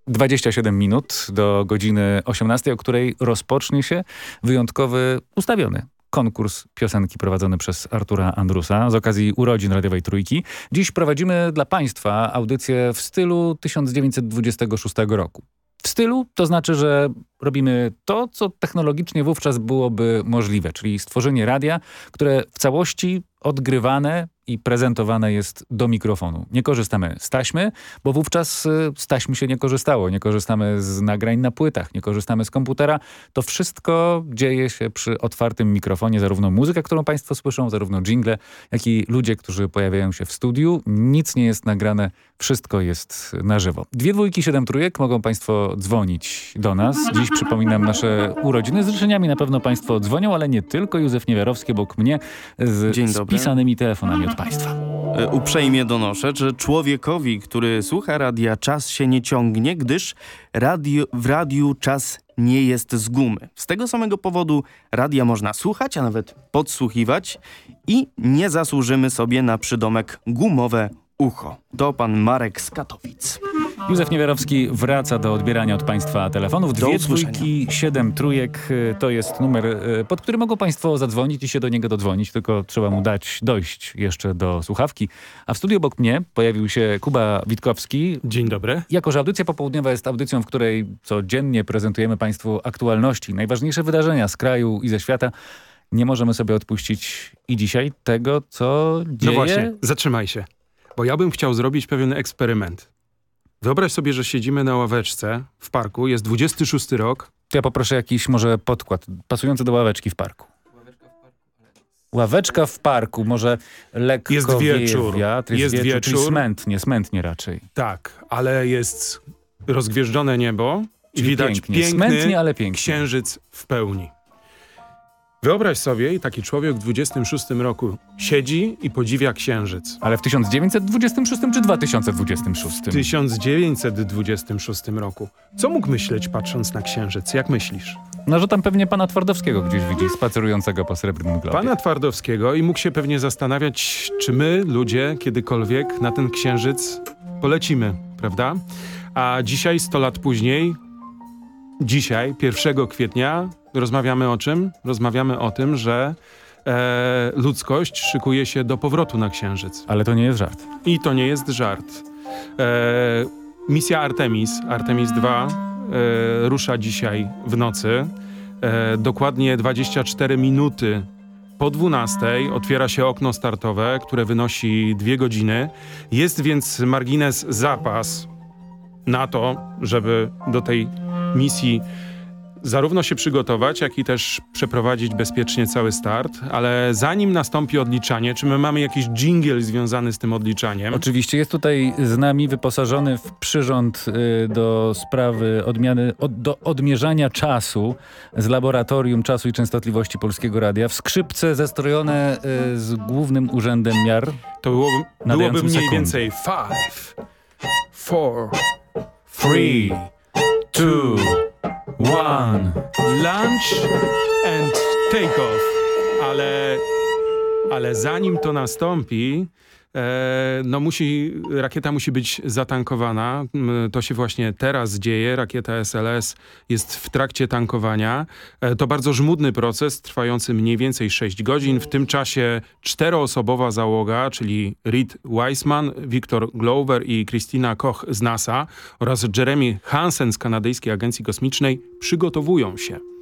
27 minut do godziny 18, o której rozpocznie się wyjątkowy, ustawiony konkurs piosenki prowadzony przez Artura Andrusa z okazji urodzin Radiowej Trójki. Dziś prowadzimy dla Państwa audycję w stylu 1926 roku. W stylu to znaczy, że robimy to, co technologicznie wówczas byłoby możliwe, czyli stworzenie radia, które w całości odgrywane i prezentowane jest do mikrofonu. Nie korzystamy z taśmy, bo wówczas y, z taśmy się nie korzystało. Nie korzystamy z nagrań na płytach, nie korzystamy z komputera. To wszystko dzieje się przy otwartym mikrofonie, zarówno muzyka, którą Państwo słyszą, zarówno jingle, jak i ludzie, którzy pojawiają się w studiu. Nic nie jest nagrane, wszystko jest na żywo. Dwie dwójki, siedem trójek mogą Państwo dzwonić do nas. Dziś przypominam nasze urodziny. Z życzeniami na pewno Państwo dzwonią, ale nie tylko. Józef Niewiarowski obok mnie z Dzień dobry. spisanymi telefonami od Państwa. E, Uprzejmie donoszę, że człowiekowi, który słucha radia, czas się nie ciągnie, gdyż radio, w radiu czas nie jest z gumy. Z tego samego powodu radia można słuchać, a nawet podsłuchiwać i nie zasłużymy sobie na przydomek gumowe ucho. To pan Marek z Katowic. Józef Niewiarowski wraca do odbierania od Państwa telefonów. Dwie dwójki, siedem trójek y, to jest numer, y, pod który mogą Państwo zadzwonić i się do niego dodzwonić, tylko trzeba mu dać dojść jeszcze do słuchawki. A w studiu obok mnie pojawił się Kuba Witkowski. Dzień dobry. Jako, że audycja popołudniowa jest audycją, w której codziennie prezentujemy Państwu aktualności, najważniejsze wydarzenia z kraju i ze świata, nie możemy sobie odpuścić i dzisiaj tego, co dzieje. No właśnie, zatrzymaj się. Bo ja bym chciał zrobić pewien eksperyment. Wyobraź sobie, że siedzimy na ławeczce w parku, jest 26 rok. To ja poproszę jakiś może podkład pasujący do ławeczki w parku. Ławeczka w parku, może lekko Jest wieczór. wiatr, Jest czyli wieczór. smętnie, smętnie raczej. Tak, ale jest rozgwieżdżone niebo i widać pięknie. piękny Smętnie, ale pięknie. księżyc w pełni. Wyobraź sobie, i taki człowiek w 26 roku siedzi i podziwia księżyc. Ale w 1926 czy 2026? W 1926 roku. Co mógł myśleć patrząc na księżyc? Jak myślisz? No, że tam pewnie pana Twardowskiego gdzieś widzi, spacerującego po Srebrnym Globie. Pana Twardowskiego i mógł się pewnie zastanawiać, czy my, ludzie, kiedykolwiek na ten księżyc polecimy, prawda? A dzisiaj, 100 lat później, dzisiaj, 1 kwietnia, rozmawiamy o czym? Rozmawiamy o tym, że e, ludzkość szykuje się do powrotu na księżyc. Ale to nie jest żart. I to nie jest żart. E, misja Artemis, Artemis 2, e, rusza dzisiaj w nocy. E, dokładnie 24 minuty po 12 otwiera się okno startowe, które wynosi dwie godziny. Jest więc margines zapas na to, żeby do tej misji zarówno się przygotować, jak i też przeprowadzić bezpiecznie cały start. Ale zanim nastąpi odliczanie, czy my mamy jakiś jingle związany z tym odliczaniem? Oczywiście jest tutaj z nami wyposażony w przyrząd y, do sprawy odmiany, od, do odmierzania czasu z Laboratorium Czasu i Częstotliwości Polskiego Radia w skrzypce zestrojone y, z Głównym Urzędem Miar. To byłoby, byłoby mniej sekundy. więcej five, four, Three, two, one. lunch and take off. Ale, ale zanim to nastąpi, no musi, rakieta musi być zatankowana. To się właśnie teraz dzieje. Rakieta SLS jest w trakcie tankowania. E, to bardzo żmudny proces, trwający mniej więcej 6 godzin. W tym czasie czteroosobowa załoga, czyli Reed Weissman, Victor Glover i Christina Koch z NASA oraz Jeremy Hansen z Kanadyjskiej Agencji Kosmicznej przygotowują się.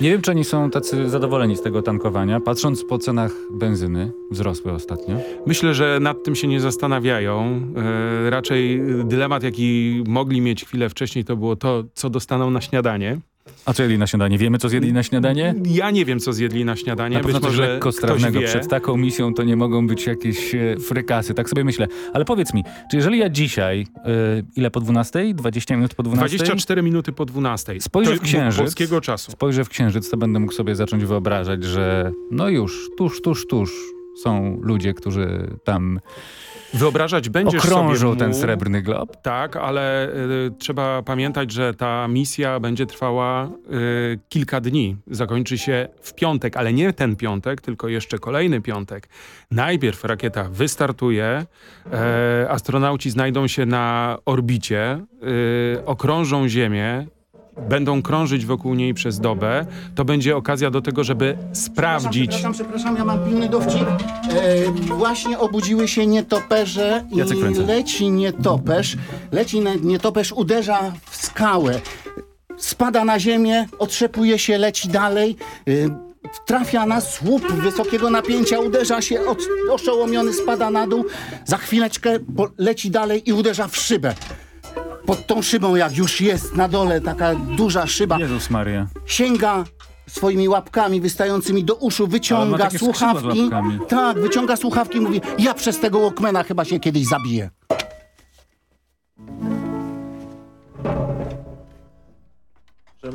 Nie wiem, czy oni są tacy zadowoleni z tego tankowania. Patrząc po cenach benzyny, wzrosły ostatnio. Myślę, że nad tym się nie zastanawiają. E, raczej dylemat, jaki mogli mieć chwilę wcześniej, to było to, co dostaną na śniadanie. A co jedli na śniadanie? Wiemy, co zjedli na śniadanie? Ja nie wiem, co zjedli na śniadanie. Na Być może lekko ktoś strawnego. wie. Przed taką misją to nie mogą być jakieś e, frykasy. Tak sobie myślę. Ale powiedz mi, czy jeżeli ja dzisiaj, e, ile po 12? 20 minut po 12? 24 minuty po 12. Spojrzę w księżyc. polskiego czasu. Spojrzę w księżyc, to będę mógł sobie zacząć wyobrażać, że no już, tuż, tuż, tuż są ludzie, którzy tam Wyobrażać będziesz okrążą sobie ten mu- srebrny glob. Tak, ale y, trzeba pamiętać, że ta misja będzie trwała y, kilka dni. Zakończy się w piątek, ale nie ten piątek, tylko jeszcze kolejny piątek. Najpierw rakieta wystartuje, e, astronauci znajdą się na orbicie, y, okrążą Ziemię, będą krążyć wokół niej przez dobę. To będzie okazja do tego, żeby sprawdzić... Przepraszam, przepraszam, ja mam pilny dowcip. E, właśnie obudziły się nietoperze i Jacek leci nietoperz. Leci nietoperz, uderza w skałę. Spada na ziemię, otrzepuje się, leci dalej. E, trafia na słup wysokiego napięcia, uderza się, od, oszołomiony spada na dół. Za chwileczkę leci dalej i uderza w szybę. Pod tą szybą, jak już jest na dole taka duża szyba, Jezus Maria. sięga swoimi łapkami wystającymi do uszu, Ale on ma wyciąga takie skrzydła z słuchawki. łapkami. Tak, wyciąga słuchawki i mówi, ja przez tego Walkmana chyba się kiedyś zabiję.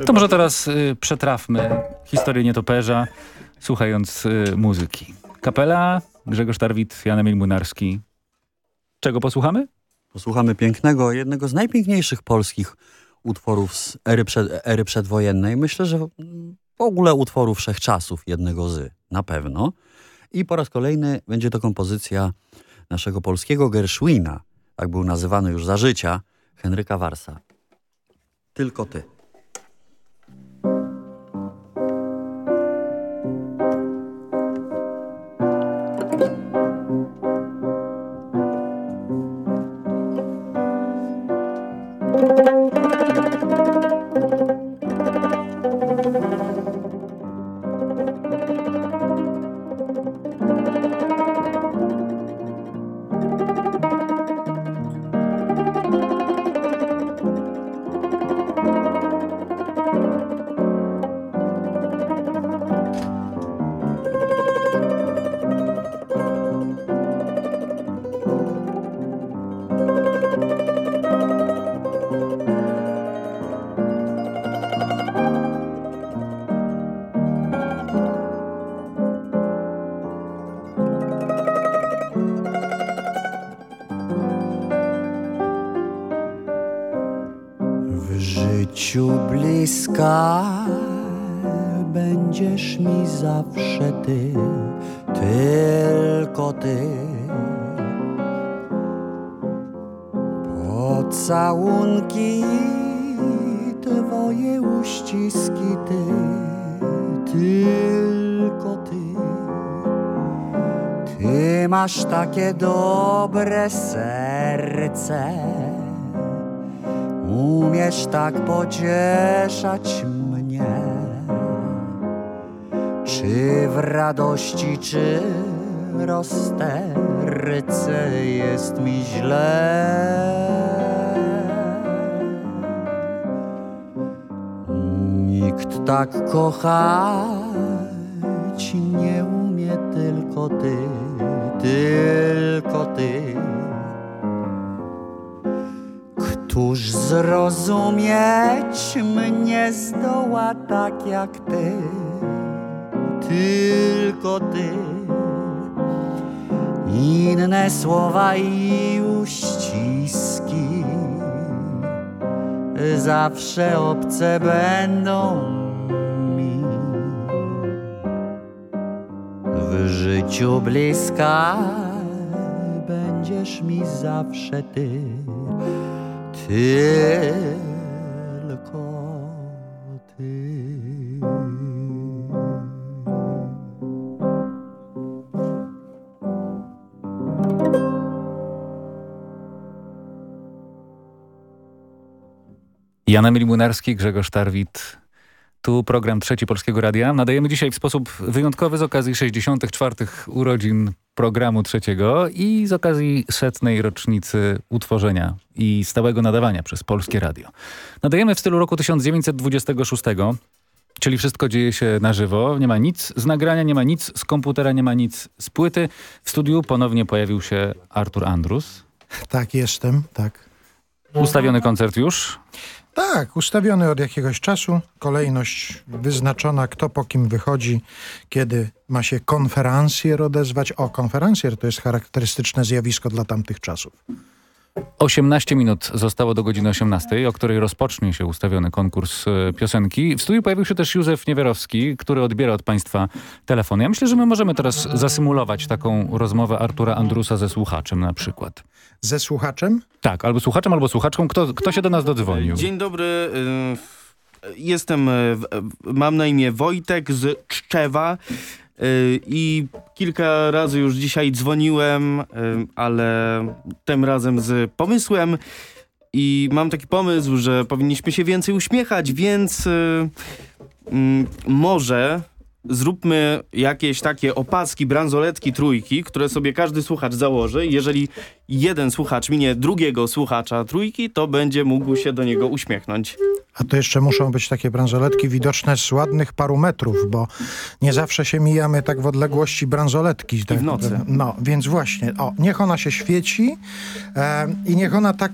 To może teraz y, przetrafmy historię nietoperza, słuchając y, muzyki. Kapela, Grzegorz Tarwit, Jan Emil Młynarski. Czego posłuchamy? Posłuchamy pięknego, jednego z najpiękniejszych polskich utworów z ery, przed, ery przedwojennej. Myślę, że w ogóle utworu wszechczasów, jednego z, na pewno. I po raz kolejny będzie to kompozycja naszego polskiego Gershwina, tak był nazywany już za życia, Henryka Warsa. Tylko ty. Takie dobre serce. Umiesz tak pocieszać mnie, czy w radości, czy rozterce jest mi źle. Nikt tak kochać nie umie, tylko ty, tylko ty. Któż zrozumieć mnie zdoła tak jak ty, tylko ty. Inne słowa i uściski zawsze obce będą życiu bliska będziesz mi zawsze ty tylko ty. Jan Emil Młynarski, Grzegorz Tarwit. Tu program Trzeci Polskiego Radia. Nadajemy dzisiaj w sposób wyjątkowy z okazji 64. urodzin programu trzeciego i z okazji setnej rocznicy utworzenia i stałego nadawania przez Polskie Radio. Nadajemy w stylu roku 1926, czyli wszystko dzieje się na żywo. Nie ma nic z nagrania, nie ma nic z komputera, nie ma nic z płyty. W studiu ponownie pojawił się Artur Andrus. Tak, jestem, tak. Ustawiony koncert już. Tak, ustawiony od jakiegoś czasu. Kolejność wyznaczona, kto po kim wychodzi, kiedy ma się konferencjer odezwać. O, konferencjer to jest charakterystyczne zjawisko dla tamtych czasów. 18 minut zostało do godziny 18, o której rozpocznie się ustawiony konkurs e, piosenki. W studiu pojawił się też Józef Niewiarowski, który odbiera od Państwa telefon. Ja myślę, że my możemy teraz zasymulować taką rozmowę Artura Andrusa ze słuchaczem na przykład. Ze słuchaczem? Tak, albo słuchaczem, albo słuchaczką. Kto, kto się do nas dodzwonił? Dzień dobry. y, Jestem, y, w- mam na imię Wojtek z Czczewa y, i kilka razy już dzisiaj dzwoniłem, y, ale tym razem z pomysłem i mam taki pomysł, że powinniśmy się więcej uśmiechać, więc y, mm, może zróbmy jakieś takie opaski, bransoletki, trójki, które sobie każdy słuchacz założy. Jeżeli jeden słuchacz minie drugiego słuchacza trójki, to będzie mógł się do niego uśmiechnąć. A to jeszcze muszą być takie bransoletki widoczne z ładnych paru metrów, bo nie zawsze się mijamy tak w odległości bransoletki. Tak, w nocy. No, więc właśnie, o, niech ona się świeci e, i niech ona tak,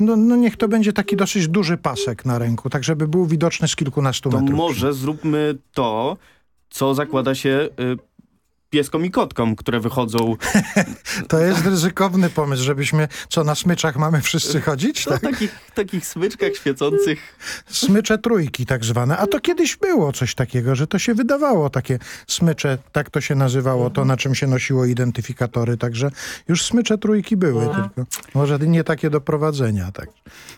no, no niech to będzie taki dosyć duży pasek na ręku, tak żeby był widoczny z kilkunastu To metrów. może zróbmy to, co zakłada się y, pieskom i kotkom, które wychodzą. To jest ryzykowny pomysł, żebyśmy, co na smyczach mamy wszyscy chodzić? No, Tak? takich, takich smyczkach świecących. Smycze trójki tak zwane. A to kiedyś było coś takiego, że to się wydawało, takie smycze, tak to się nazywało, to na czym się nosiło identyfikatory, także już smycze trójki były, tylko może nie takie do prowadzenia. Tak.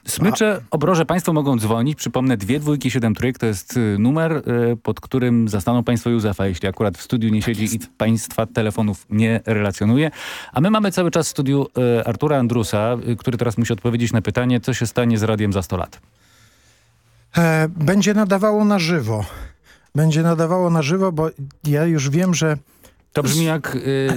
Smycze, obroże Państwo mogą dzwonić. Przypomnę, dwie dwójki, siedem trójek to jest y, numer, y, pod którym zastaną Państwo Józefa, jeśli akurat w studiu nie siedzi i Państwa telefonów nie relacjonuje. A my mamy cały czas w studiu y, Artura Andrusa, y, który teraz musi odpowiedzieć na pytanie, co się stanie z radiem za 100 lat. E, będzie nadawało na żywo. Będzie nadawało na żywo, bo ja już wiem, że To brzmi jak y,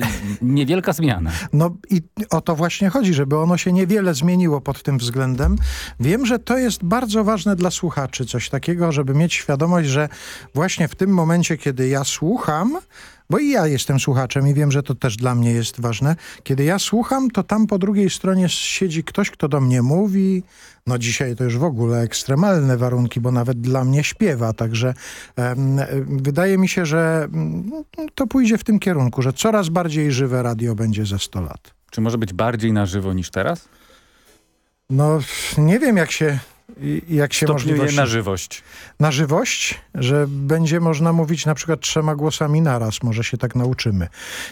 niewielka zmiana. No i o to właśnie chodzi, żeby ono się niewiele zmieniło pod tym względem. Wiem, że to jest bardzo ważne dla słuchaczy, coś takiego, żeby mieć świadomość, że właśnie w tym momencie, kiedy ja słucham, bo i ja jestem słuchaczem i wiem, że to też dla mnie jest ważne. Kiedy ja słucham, to tam po drugiej stronie siedzi ktoś, kto do mnie mówi. No dzisiaj to już w ogóle ekstremalne warunki, bo nawet dla mnie śpiewa. Także e, wydaje mi się, że mm, to pójdzie w tym kierunku, że coraz bardziej żywe radio będzie za 100 lat. Czy może być bardziej na żywo niż teraz? No nie wiem jak się, i- jak się możliwości... na żywość. na żywość, że będzie można mówić na przykład trzema głosami naraz. Może się tak nauczymy.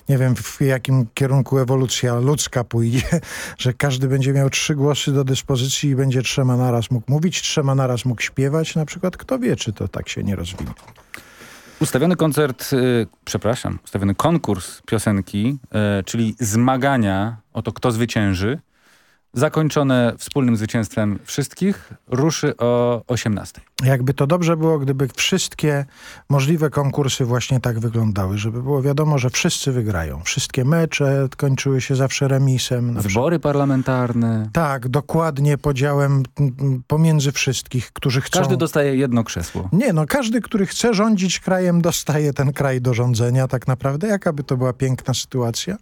Nie wiem, w jakim kierunku ewolucja ludzka pójdzie, że każdy będzie miał trzy głosy do dyspozycji i będzie trzema naraz mógł mówić, trzema naraz mógł śpiewać na przykład. Kto wie, czy to tak się nie rozwinie. Ustawiony koncert, y, przepraszam, ustawiony konkurs piosenki, y, czyli zmagania o to, kto zwycięży, zakończone wspólnym zwycięstwem wszystkich, ruszy o 18. Jakby to dobrze było, gdyby wszystkie możliwe konkursy właśnie tak wyglądały, żeby było wiadomo, że wszyscy wygrają. Wszystkie mecze kończyły się zawsze remisem. Wybory parlamentarne. Tak, dokładnie podziałem pomiędzy wszystkich, którzy chcą... Każdy dostaje jedno krzesło. Nie, no każdy, który chce rządzić krajem, dostaje ten kraj do rządzenia tak naprawdę. Jaka by to była piękna sytuacja?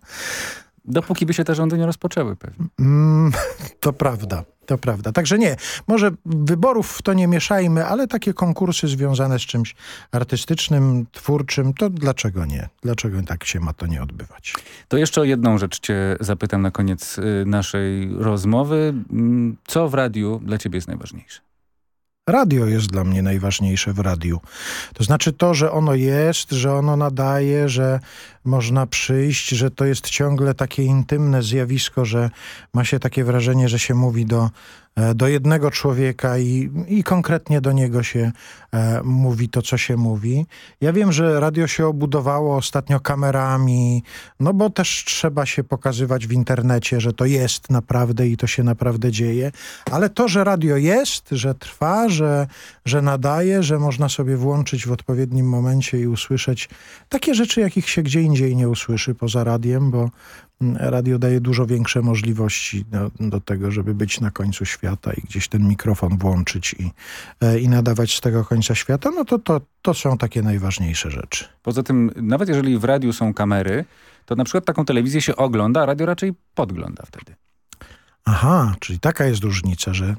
Dopóki by się te rządy nie rozpoczęły pewnie. Mm, to prawda, to prawda. Także nie, może wyborów w to nie mieszajmy, ale takie konkursy związane z czymś artystycznym, twórczym, to dlaczego nie? Dlaczego tak się ma to nie odbywać? To jeszcze o jedną rzecz cię zapytam na koniec y, naszej rozmowy. Mm, Co w radiu dla ciebie jest najważniejsze? Radio jest dla mnie najważniejsze w radiu. To znaczy to, że ono jest, że ono nadaje, że można przyjść, że to jest ciągle takie intymne zjawisko, że ma się takie wrażenie, że się mówi do, e, do jednego człowieka i, i konkretnie do niego się e, mówi to, co się mówi. Ja wiem, że radio się obudowało ostatnio kamerami, no bo też trzeba się pokazywać w internecie, że to jest naprawdę i to się naprawdę dzieje, ale to, że radio jest, że trwa, że, że nadaje, że można sobie włączyć w odpowiednim momencie i usłyszeć takie rzeczy, jakich się gdzie indziej nie usłyszy poza radiem, bo mm, radio daje dużo większe możliwości do, do tego, żeby być na końcu świata i gdzieś ten mikrofon włączyć i, e, i nadawać z tego końca świata, no to, to, to są takie najważniejsze rzeczy. Poza tym, nawet jeżeli w radiu są kamery, to na przykład taką telewizję się ogląda, a radio raczej podgląda wtedy. Aha, czyli taka jest różnica, że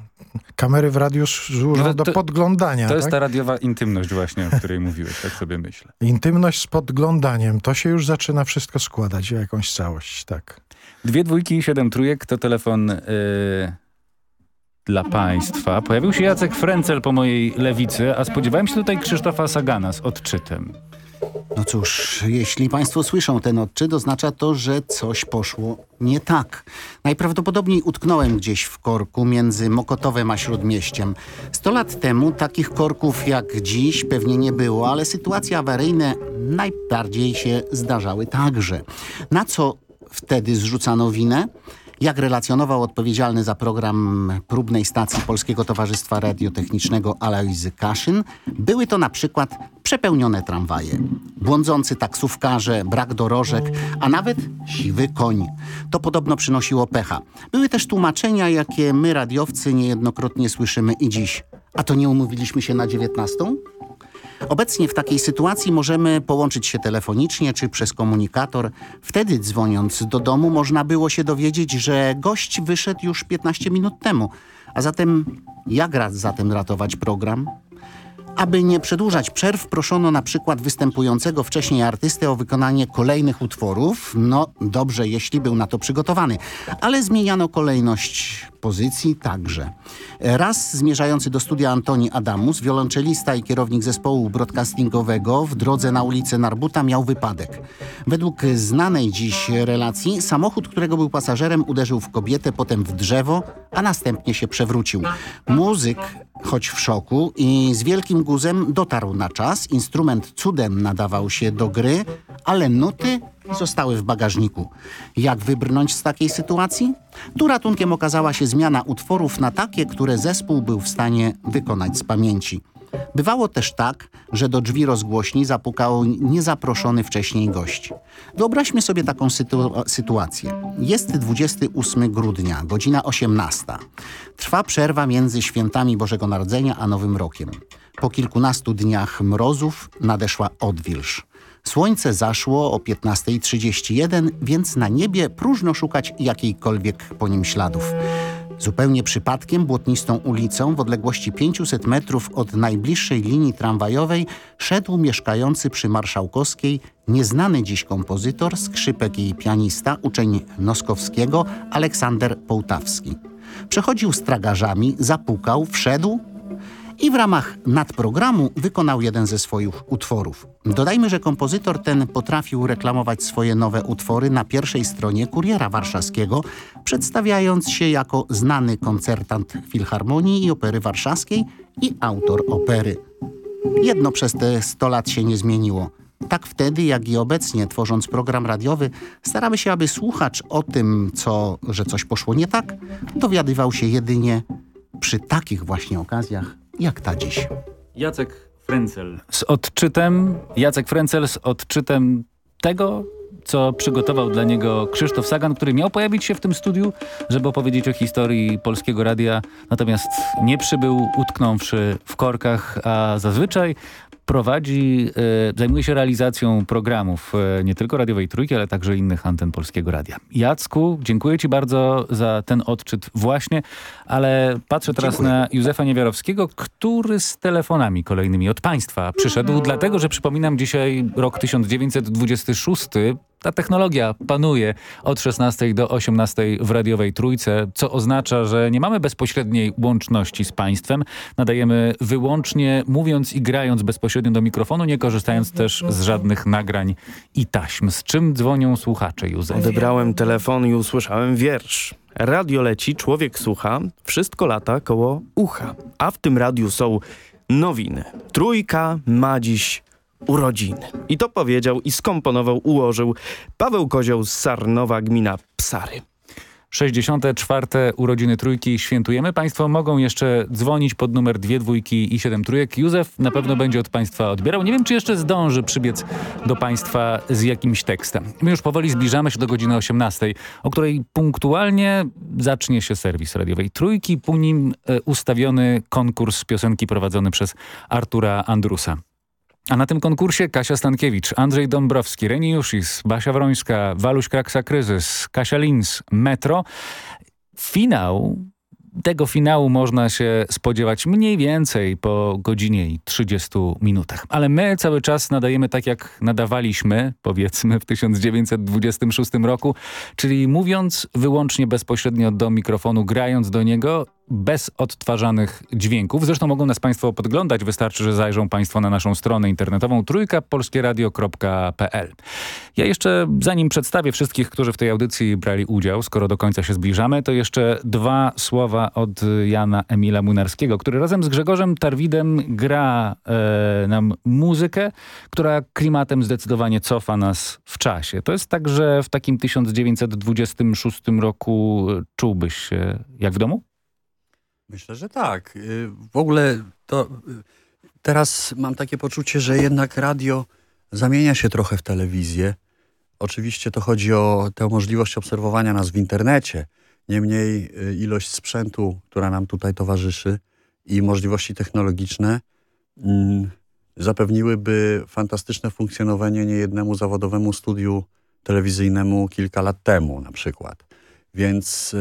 kamery w radiu służą No do to- podglądania. To jest tak? ta radiowa intymność właśnie, o której mówiłeś, tak sobie myślę. Intymność z podglądaniem. To się już zaczyna wszystko składać w jakąś całość, tak. Dwie dwójki i siedem trójek to telefon y, dla państwa. Pojawił się Jacek Frencel po mojej lewicy, a spodziewałem się tutaj Krzysztofa Sagana z odczytem. No cóż, jeśli Państwo słyszą ten odczyt, oznacza to, że coś poszło nie tak. Najprawdopodobniej utknąłem gdzieś w korku między Mokotowem a Śródmieściem. Sto lat temu takich korków jak dziś pewnie nie było, ale sytuacje awaryjne najbardziej się zdarzały także. Na co wtedy zrzucano winę? Jak relacjonował odpowiedzialny za program próbnej stacji Polskiego Towarzystwa Radiotechnicznego Alojzy Kaszyn, były to na przykład przepełnione tramwaje, błądzący taksówkarze, brak dorożek, a nawet siwy koń. To podobno przynosiło pecha. Były też tłumaczenia, jakie my radiowcy niejednokrotnie słyszymy i dziś. A to nie umówiliśmy się na dziewiętnastą? Obecnie w takiej sytuacji możemy połączyć się telefonicznie czy przez komunikator. Wtedy dzwoniąc do domu można było się dowiedzieć, że gość wyszedł już 15 minut temu. A zatem jak zatem ratować program? Aby nie przedłużać przerw, proszono na przykład występującego wcześniej artystę o wykonanie kolejnych utworów. No dobrze, jeśli był na to przygotowany. Ale zmieniano kolejność pozycji także. Raz zmierzający do studia Antoni Adamus, wiolonczelista i kierownik zespołu broadcastingowego w drodze na ulicę Narbuta miał wypadek. Według znanej dziś relacji samochód, którego był pasażerem uderzył w kobietę, potem w drzewo, a następnie się przewrócił. Muzyk, choć w szoku i z wielkim guzem dotarł na czas. Instrument cudem nadawał się do gry, ale nuty zostały w bagażniku. Jak wybrnąć z takiej sytuacji? Tu ratunkiem okazała się zmiana utworów na takie, które zespół był w stanie wykonać z pamięci. Bywało też tak, że do drzwi rozgłośni zapukał niezaproszony wcześniej gość. Wyobraźmy sobie taką sytu sytuację. Jest 28 grudnia, godzina 18. Trwa przerwa między świętami Bożego Narodzenia a Nowym Rokiem. Po kilkunastu dniach mrozów nadeszła odwilż. Słońce zaszło o 15.31, więc na niebie próżno szukać jakiejkolwiek po nim śladów. Zupełnie przypadkiem błotnistą ulicą w odległości 500 metrów od najbliższej linii tramwajowej szedł mieszkający przy Marszałkowskiej nieznany dziś kompozytor, skrzypek i pianista, uczeń Noskowskiego Aleksander Połtawski. Przechodził z tragarzami, zapukał, wszedł i w ramach nadprogramu wykonał jeden ze swoich utworów. Dodajmy, że kompozytor ten potrafił reklamować swoje nowe utwory na pierwszej stronie Kuriera Warszawskiego, przedstawiając się jako znany koncertant Filharmonii i Opery Warszawskiej i autor opery. Jedno przez te 100 lat się nie zmieniło. Tak wtedy, jak i obecnie, tworząc program radiowy, staramy się, aby słuchacz o tym, co, że coś poszło nie tak, dowiadywał się jedynie przy takich właśnie okazjach, jak ta dziś. Jacek Frencel z odczytem, Jacek Frencel z odczytem tego, co przygotował dla niego Krzysztof Sagan, który miał pojawić się w tym studiu, żeby opowiedzieć o historii Polskiego Radia, natomiast nie przybył, utknąwszy w korkach, a zazwyczaj prowadzi, e, zajmuje się realizacją programów e, nie tylko radiowej trójki, ale także innych anten Polskiego Radia. Jacku, dziękuję Ci bardzo za ten odczyt właśnie, ale patrzę teraz Dziękuję. na Józefa Niewiarowskiego, który z telefonami kolejnymi od Państwa przyszedł, dlatego że przypominam dzisiaj rok 1926, ta technologia panuje od 16 do 18 w radiowej trójce, co oznacza, że nie mamy bezpośredniej łączności z państwem. Nadajemy wyłącznie mówiąc i grając bezpośrednio do mikrofonu, nie korzystając też z żadnych nagrań i taśm. Z czym dzwonią słuchacze, Józef? Odebrałem telefon i usłyszałem wiersz. Radio leci, człowiek słucha, wszystko lata koło ucha. A w tym radiu są nowiny. Trójka ma dziś urodziny. I to powiedział i skomponował, ułożył Paweł Kozioł z Sarnowa, gmina Psary. 64. urodziny trójki świętujemy. Państwo mogą jeszcze dzwonić pod numer 2 dwójki i 7 trójek. Józef na pewno będzie od Państwa odbierał. Nie wiem, czy jeszcze zdąży przybiec do Państwa z jakimś tekstem. My już powoli zbliżamy się do godziny 18, o której punktualnie zacznie się serwis radiowej trójki. Po nim e, ustawiony konkurs piosenki prowadzony przez Artura Andrusa. A na tym konkursie Kasia Stankiewicz, Andrzej Dąbrowski, Reni Juszis, Basia Wrońska, Waluś Kraksa-Kryzys, Kasia Lins, Metro. Finał, tego finału można się spodziewać mniej więcej po godzinie i 30 minutach. Ale my cały czas nadajemy tak, jak nadawaliśmy, powiedzmy, w 1926 roku, czyli mówiąc wyłącznie bezpośrednio do mikrofonu, grając do niego, bez odtwarzanych dźwięków. Zresztą mogą nas Państwo podglądać. Wystarczy, że zajrzą Państwo na naszą stronę internetową trójkapolskieradio.pl. Ja jeszcze, zanim przedstawię wszystkich, którzy w tej audycji brali udział, skoro do końca się zbliżamy, to jeszcze dwa słowa od Jana Emila Młynarskiego, który razem z Grzegorzem Tarwidem gra e, nam muzykę, która klimatem zdecydowanie cofa nas w czasie. To jest tak, że w takim 1926 roku czułbyś się jak w domu? Myślę, że tak. Y, W ogóle to y, teraz mam takie poczucie, że jednak radio zamienia się trochę w telewizję. Oczywiście to chodzi o tę możliwość obserwowania nas w internecie. Niemniej y, ilość sprzętu, która nam tutaj towarzyszy i możliwości technologiczne mm, zapewniłyby fantastyczne funkcjonowanie niejednemu zawodowemu studiu telewizyjnemu kilka lat temu na przykład. Więc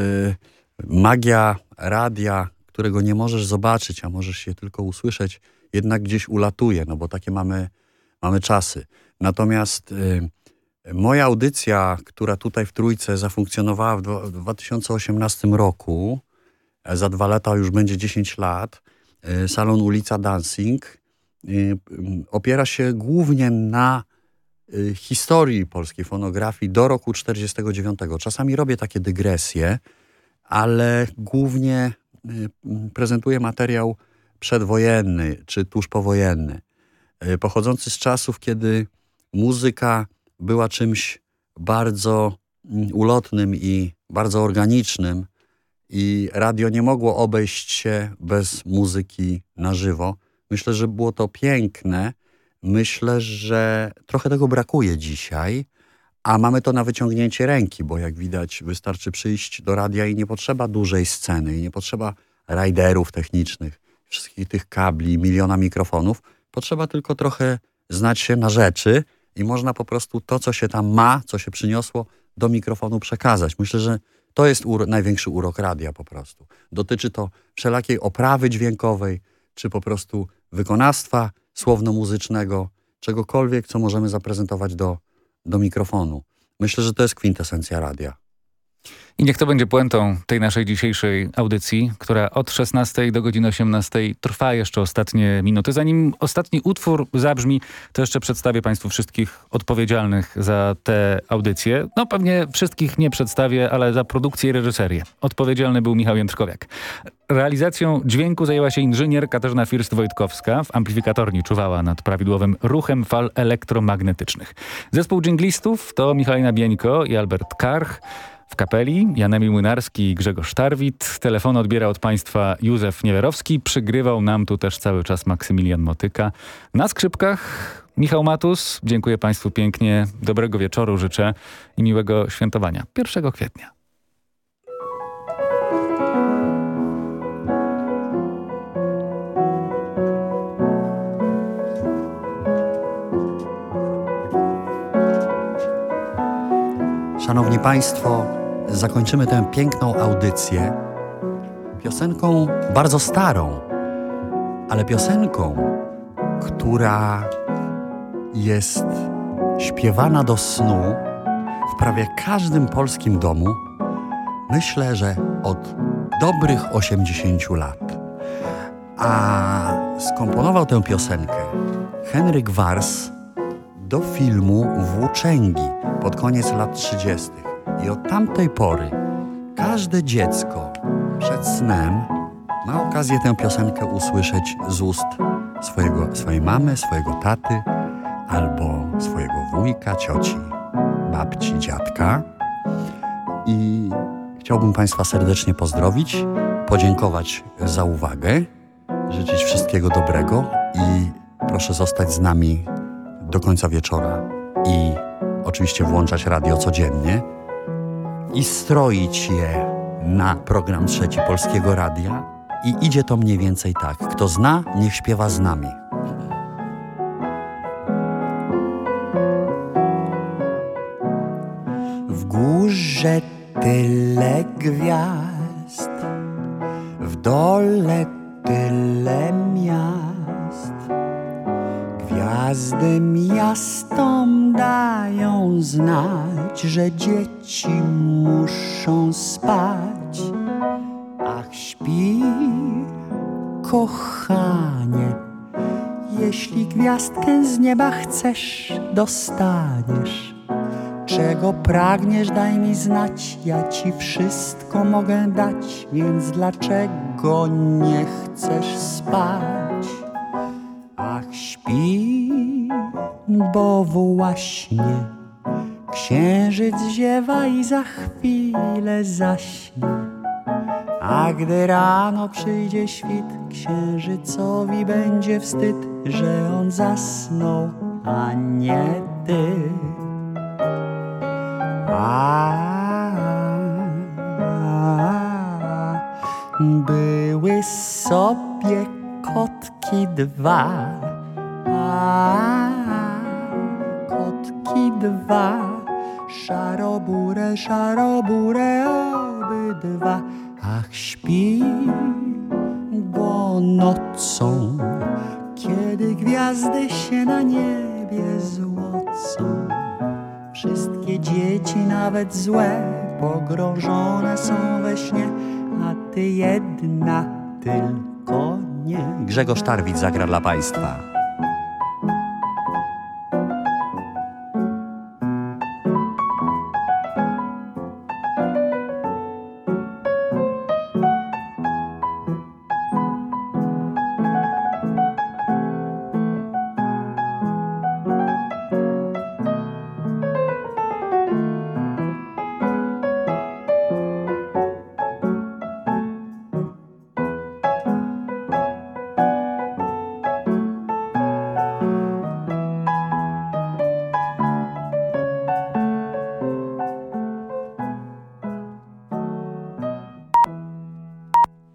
magia radia, którego nie możesz zobaczyć, a możesz je tylko usłyszeć, jednak gdzieś ulatuje, no bo takie mamy, mamy czasy. Natomiast y, moja audycja, która tutaj w Trójce zafunkcjonowała w w 2018 roku, e, za dwa lata już będzie 10 lat, y, salon Ulica Dancing, y, y, opiera się głównie na y, historii polskiej fonografii do roku 49. Czasami robię takie dygresje, ale głównie y, m, prezentuję materiał przedwojenny czy tuż powojenny, y, pochodzący z czasów, kiedy muzyka była czymś bardzo mm, ulotnym i bardzo organicznym i radio nie mogło obejść się bez muzyki na żywo. Myślę, że było to piękne. Myślę, że trochę tego brakuje dzisiaj, a mamy to na wyciągnięcie ręki, bo jak widać, wystarczy przyjść do radia i nie potrzeba dużej sceny, i nie potrzeba riderów technicznych, wszystkich tych kabli, miliona mikrofonów. Potrzeba tylko trochę znać się na rzeczy i można po prostu to, co się tam ma, co się przyniosło, do mikrofonu przekazać. Myślę, że to jest uro- największy urok radia po prostu. Dotyczy to wszelakiej oprawy dźwiękowej, czy po prostu wykonawstwa słowno-muzycznego, czegokolwiek, co możemy zaprezentować do, do mikrofonu. Myślę, że to jest kwintesencja radia. I niech to będzie puentą tej naszej dzisiejszej audycji, która od 16 do godziny 18 trwa jeszcze ostatnie minuty. Zanim ostatni utwór zabrzmi, to jeszcze przedstawię Państwu wszystkich odpowiedzialnych za tę audycję. No pewnie wszystkich nie przedstawię, ale za produkcję i reżyserię. Odpowiedzialny był Michał Jędrkowiak. Realizacją dźwięku zajęła się inżynier Katarzyna First-Wojtkowska. W amplifikatorni czuwała nad prawidłowym ruchem fal elektromagnetycznych. Zespół dżinglistów to Michalina Bieńko i Albert Karch. W kapeli Janemi Młynarski i Grzegorz Tarwit. Telefon odbiera od państwa Józef Niewerowski. Przygrywał nam tu też cały czas Maksymilian Motyka. Na skrzypkach Michał Matus. Dziękuję Państwu pięknie. Dobrego wieczoru życzę i miłego świętowania. 1 kwietnia. Szanowni Państwo, zakończymy tę piękną audycję piosenką bardzo starą, ale piosenką, która jest śpiewana do snu w prawie każdym polskim domu. Myślę, że od dobrych 80 lat. A skomponował tę piosenkę Henryk Wars do filmu Włóczęgi pod koniec lat 30. I od tamtej pory każde dziecko przed snem ma okazję tę piosenkę usłyszeć z ust swojego, swojej mamy, swojego taty albo swojego wujka, cioci, babci, dziadka. I chciałbym Państwa serdecznie pozdrowić, podziękować za uwagę, życzyć wszystkiego dobrego i proszę zostać z nami do końca wieczora i oczywiście włączać radio codziennie i stroić je na program trzeci Polskiego Radia i idzie to mniej więcej tak. Kto zna, niech śpiewa z nami. W górze tyle gwiazd, w dole tyle miast. Gwiazdy miastom dają znać, że dzieci muszą spać. Ach, śpi, kochanie, jeśli gwiazdkę z nieba chcesz, dostaniesz. Czego pragniesz, daj mi znać, ja ci wszystko mogę dać, więc dlaczego nie chcesz spać? Ach, śpi, bo właśnie księżyc ziewa i za chwilę zaśnie. A gdy rano przyjdzie świt, księżycowi będzie wstyd, że on zasnął, a nie ty. A, były sobie kotki dwa. A, kotki dwa. Szarobure, szarobure obydwa. Ach, śpi, Albo nocą, kiedy gwiazdy się na niebie złocą. Wszystkie dzieci, nawet złe, pogrążone są we śnie, a ty jedna tylko nie. Grzegorz Tarwit zagra dla Państwa.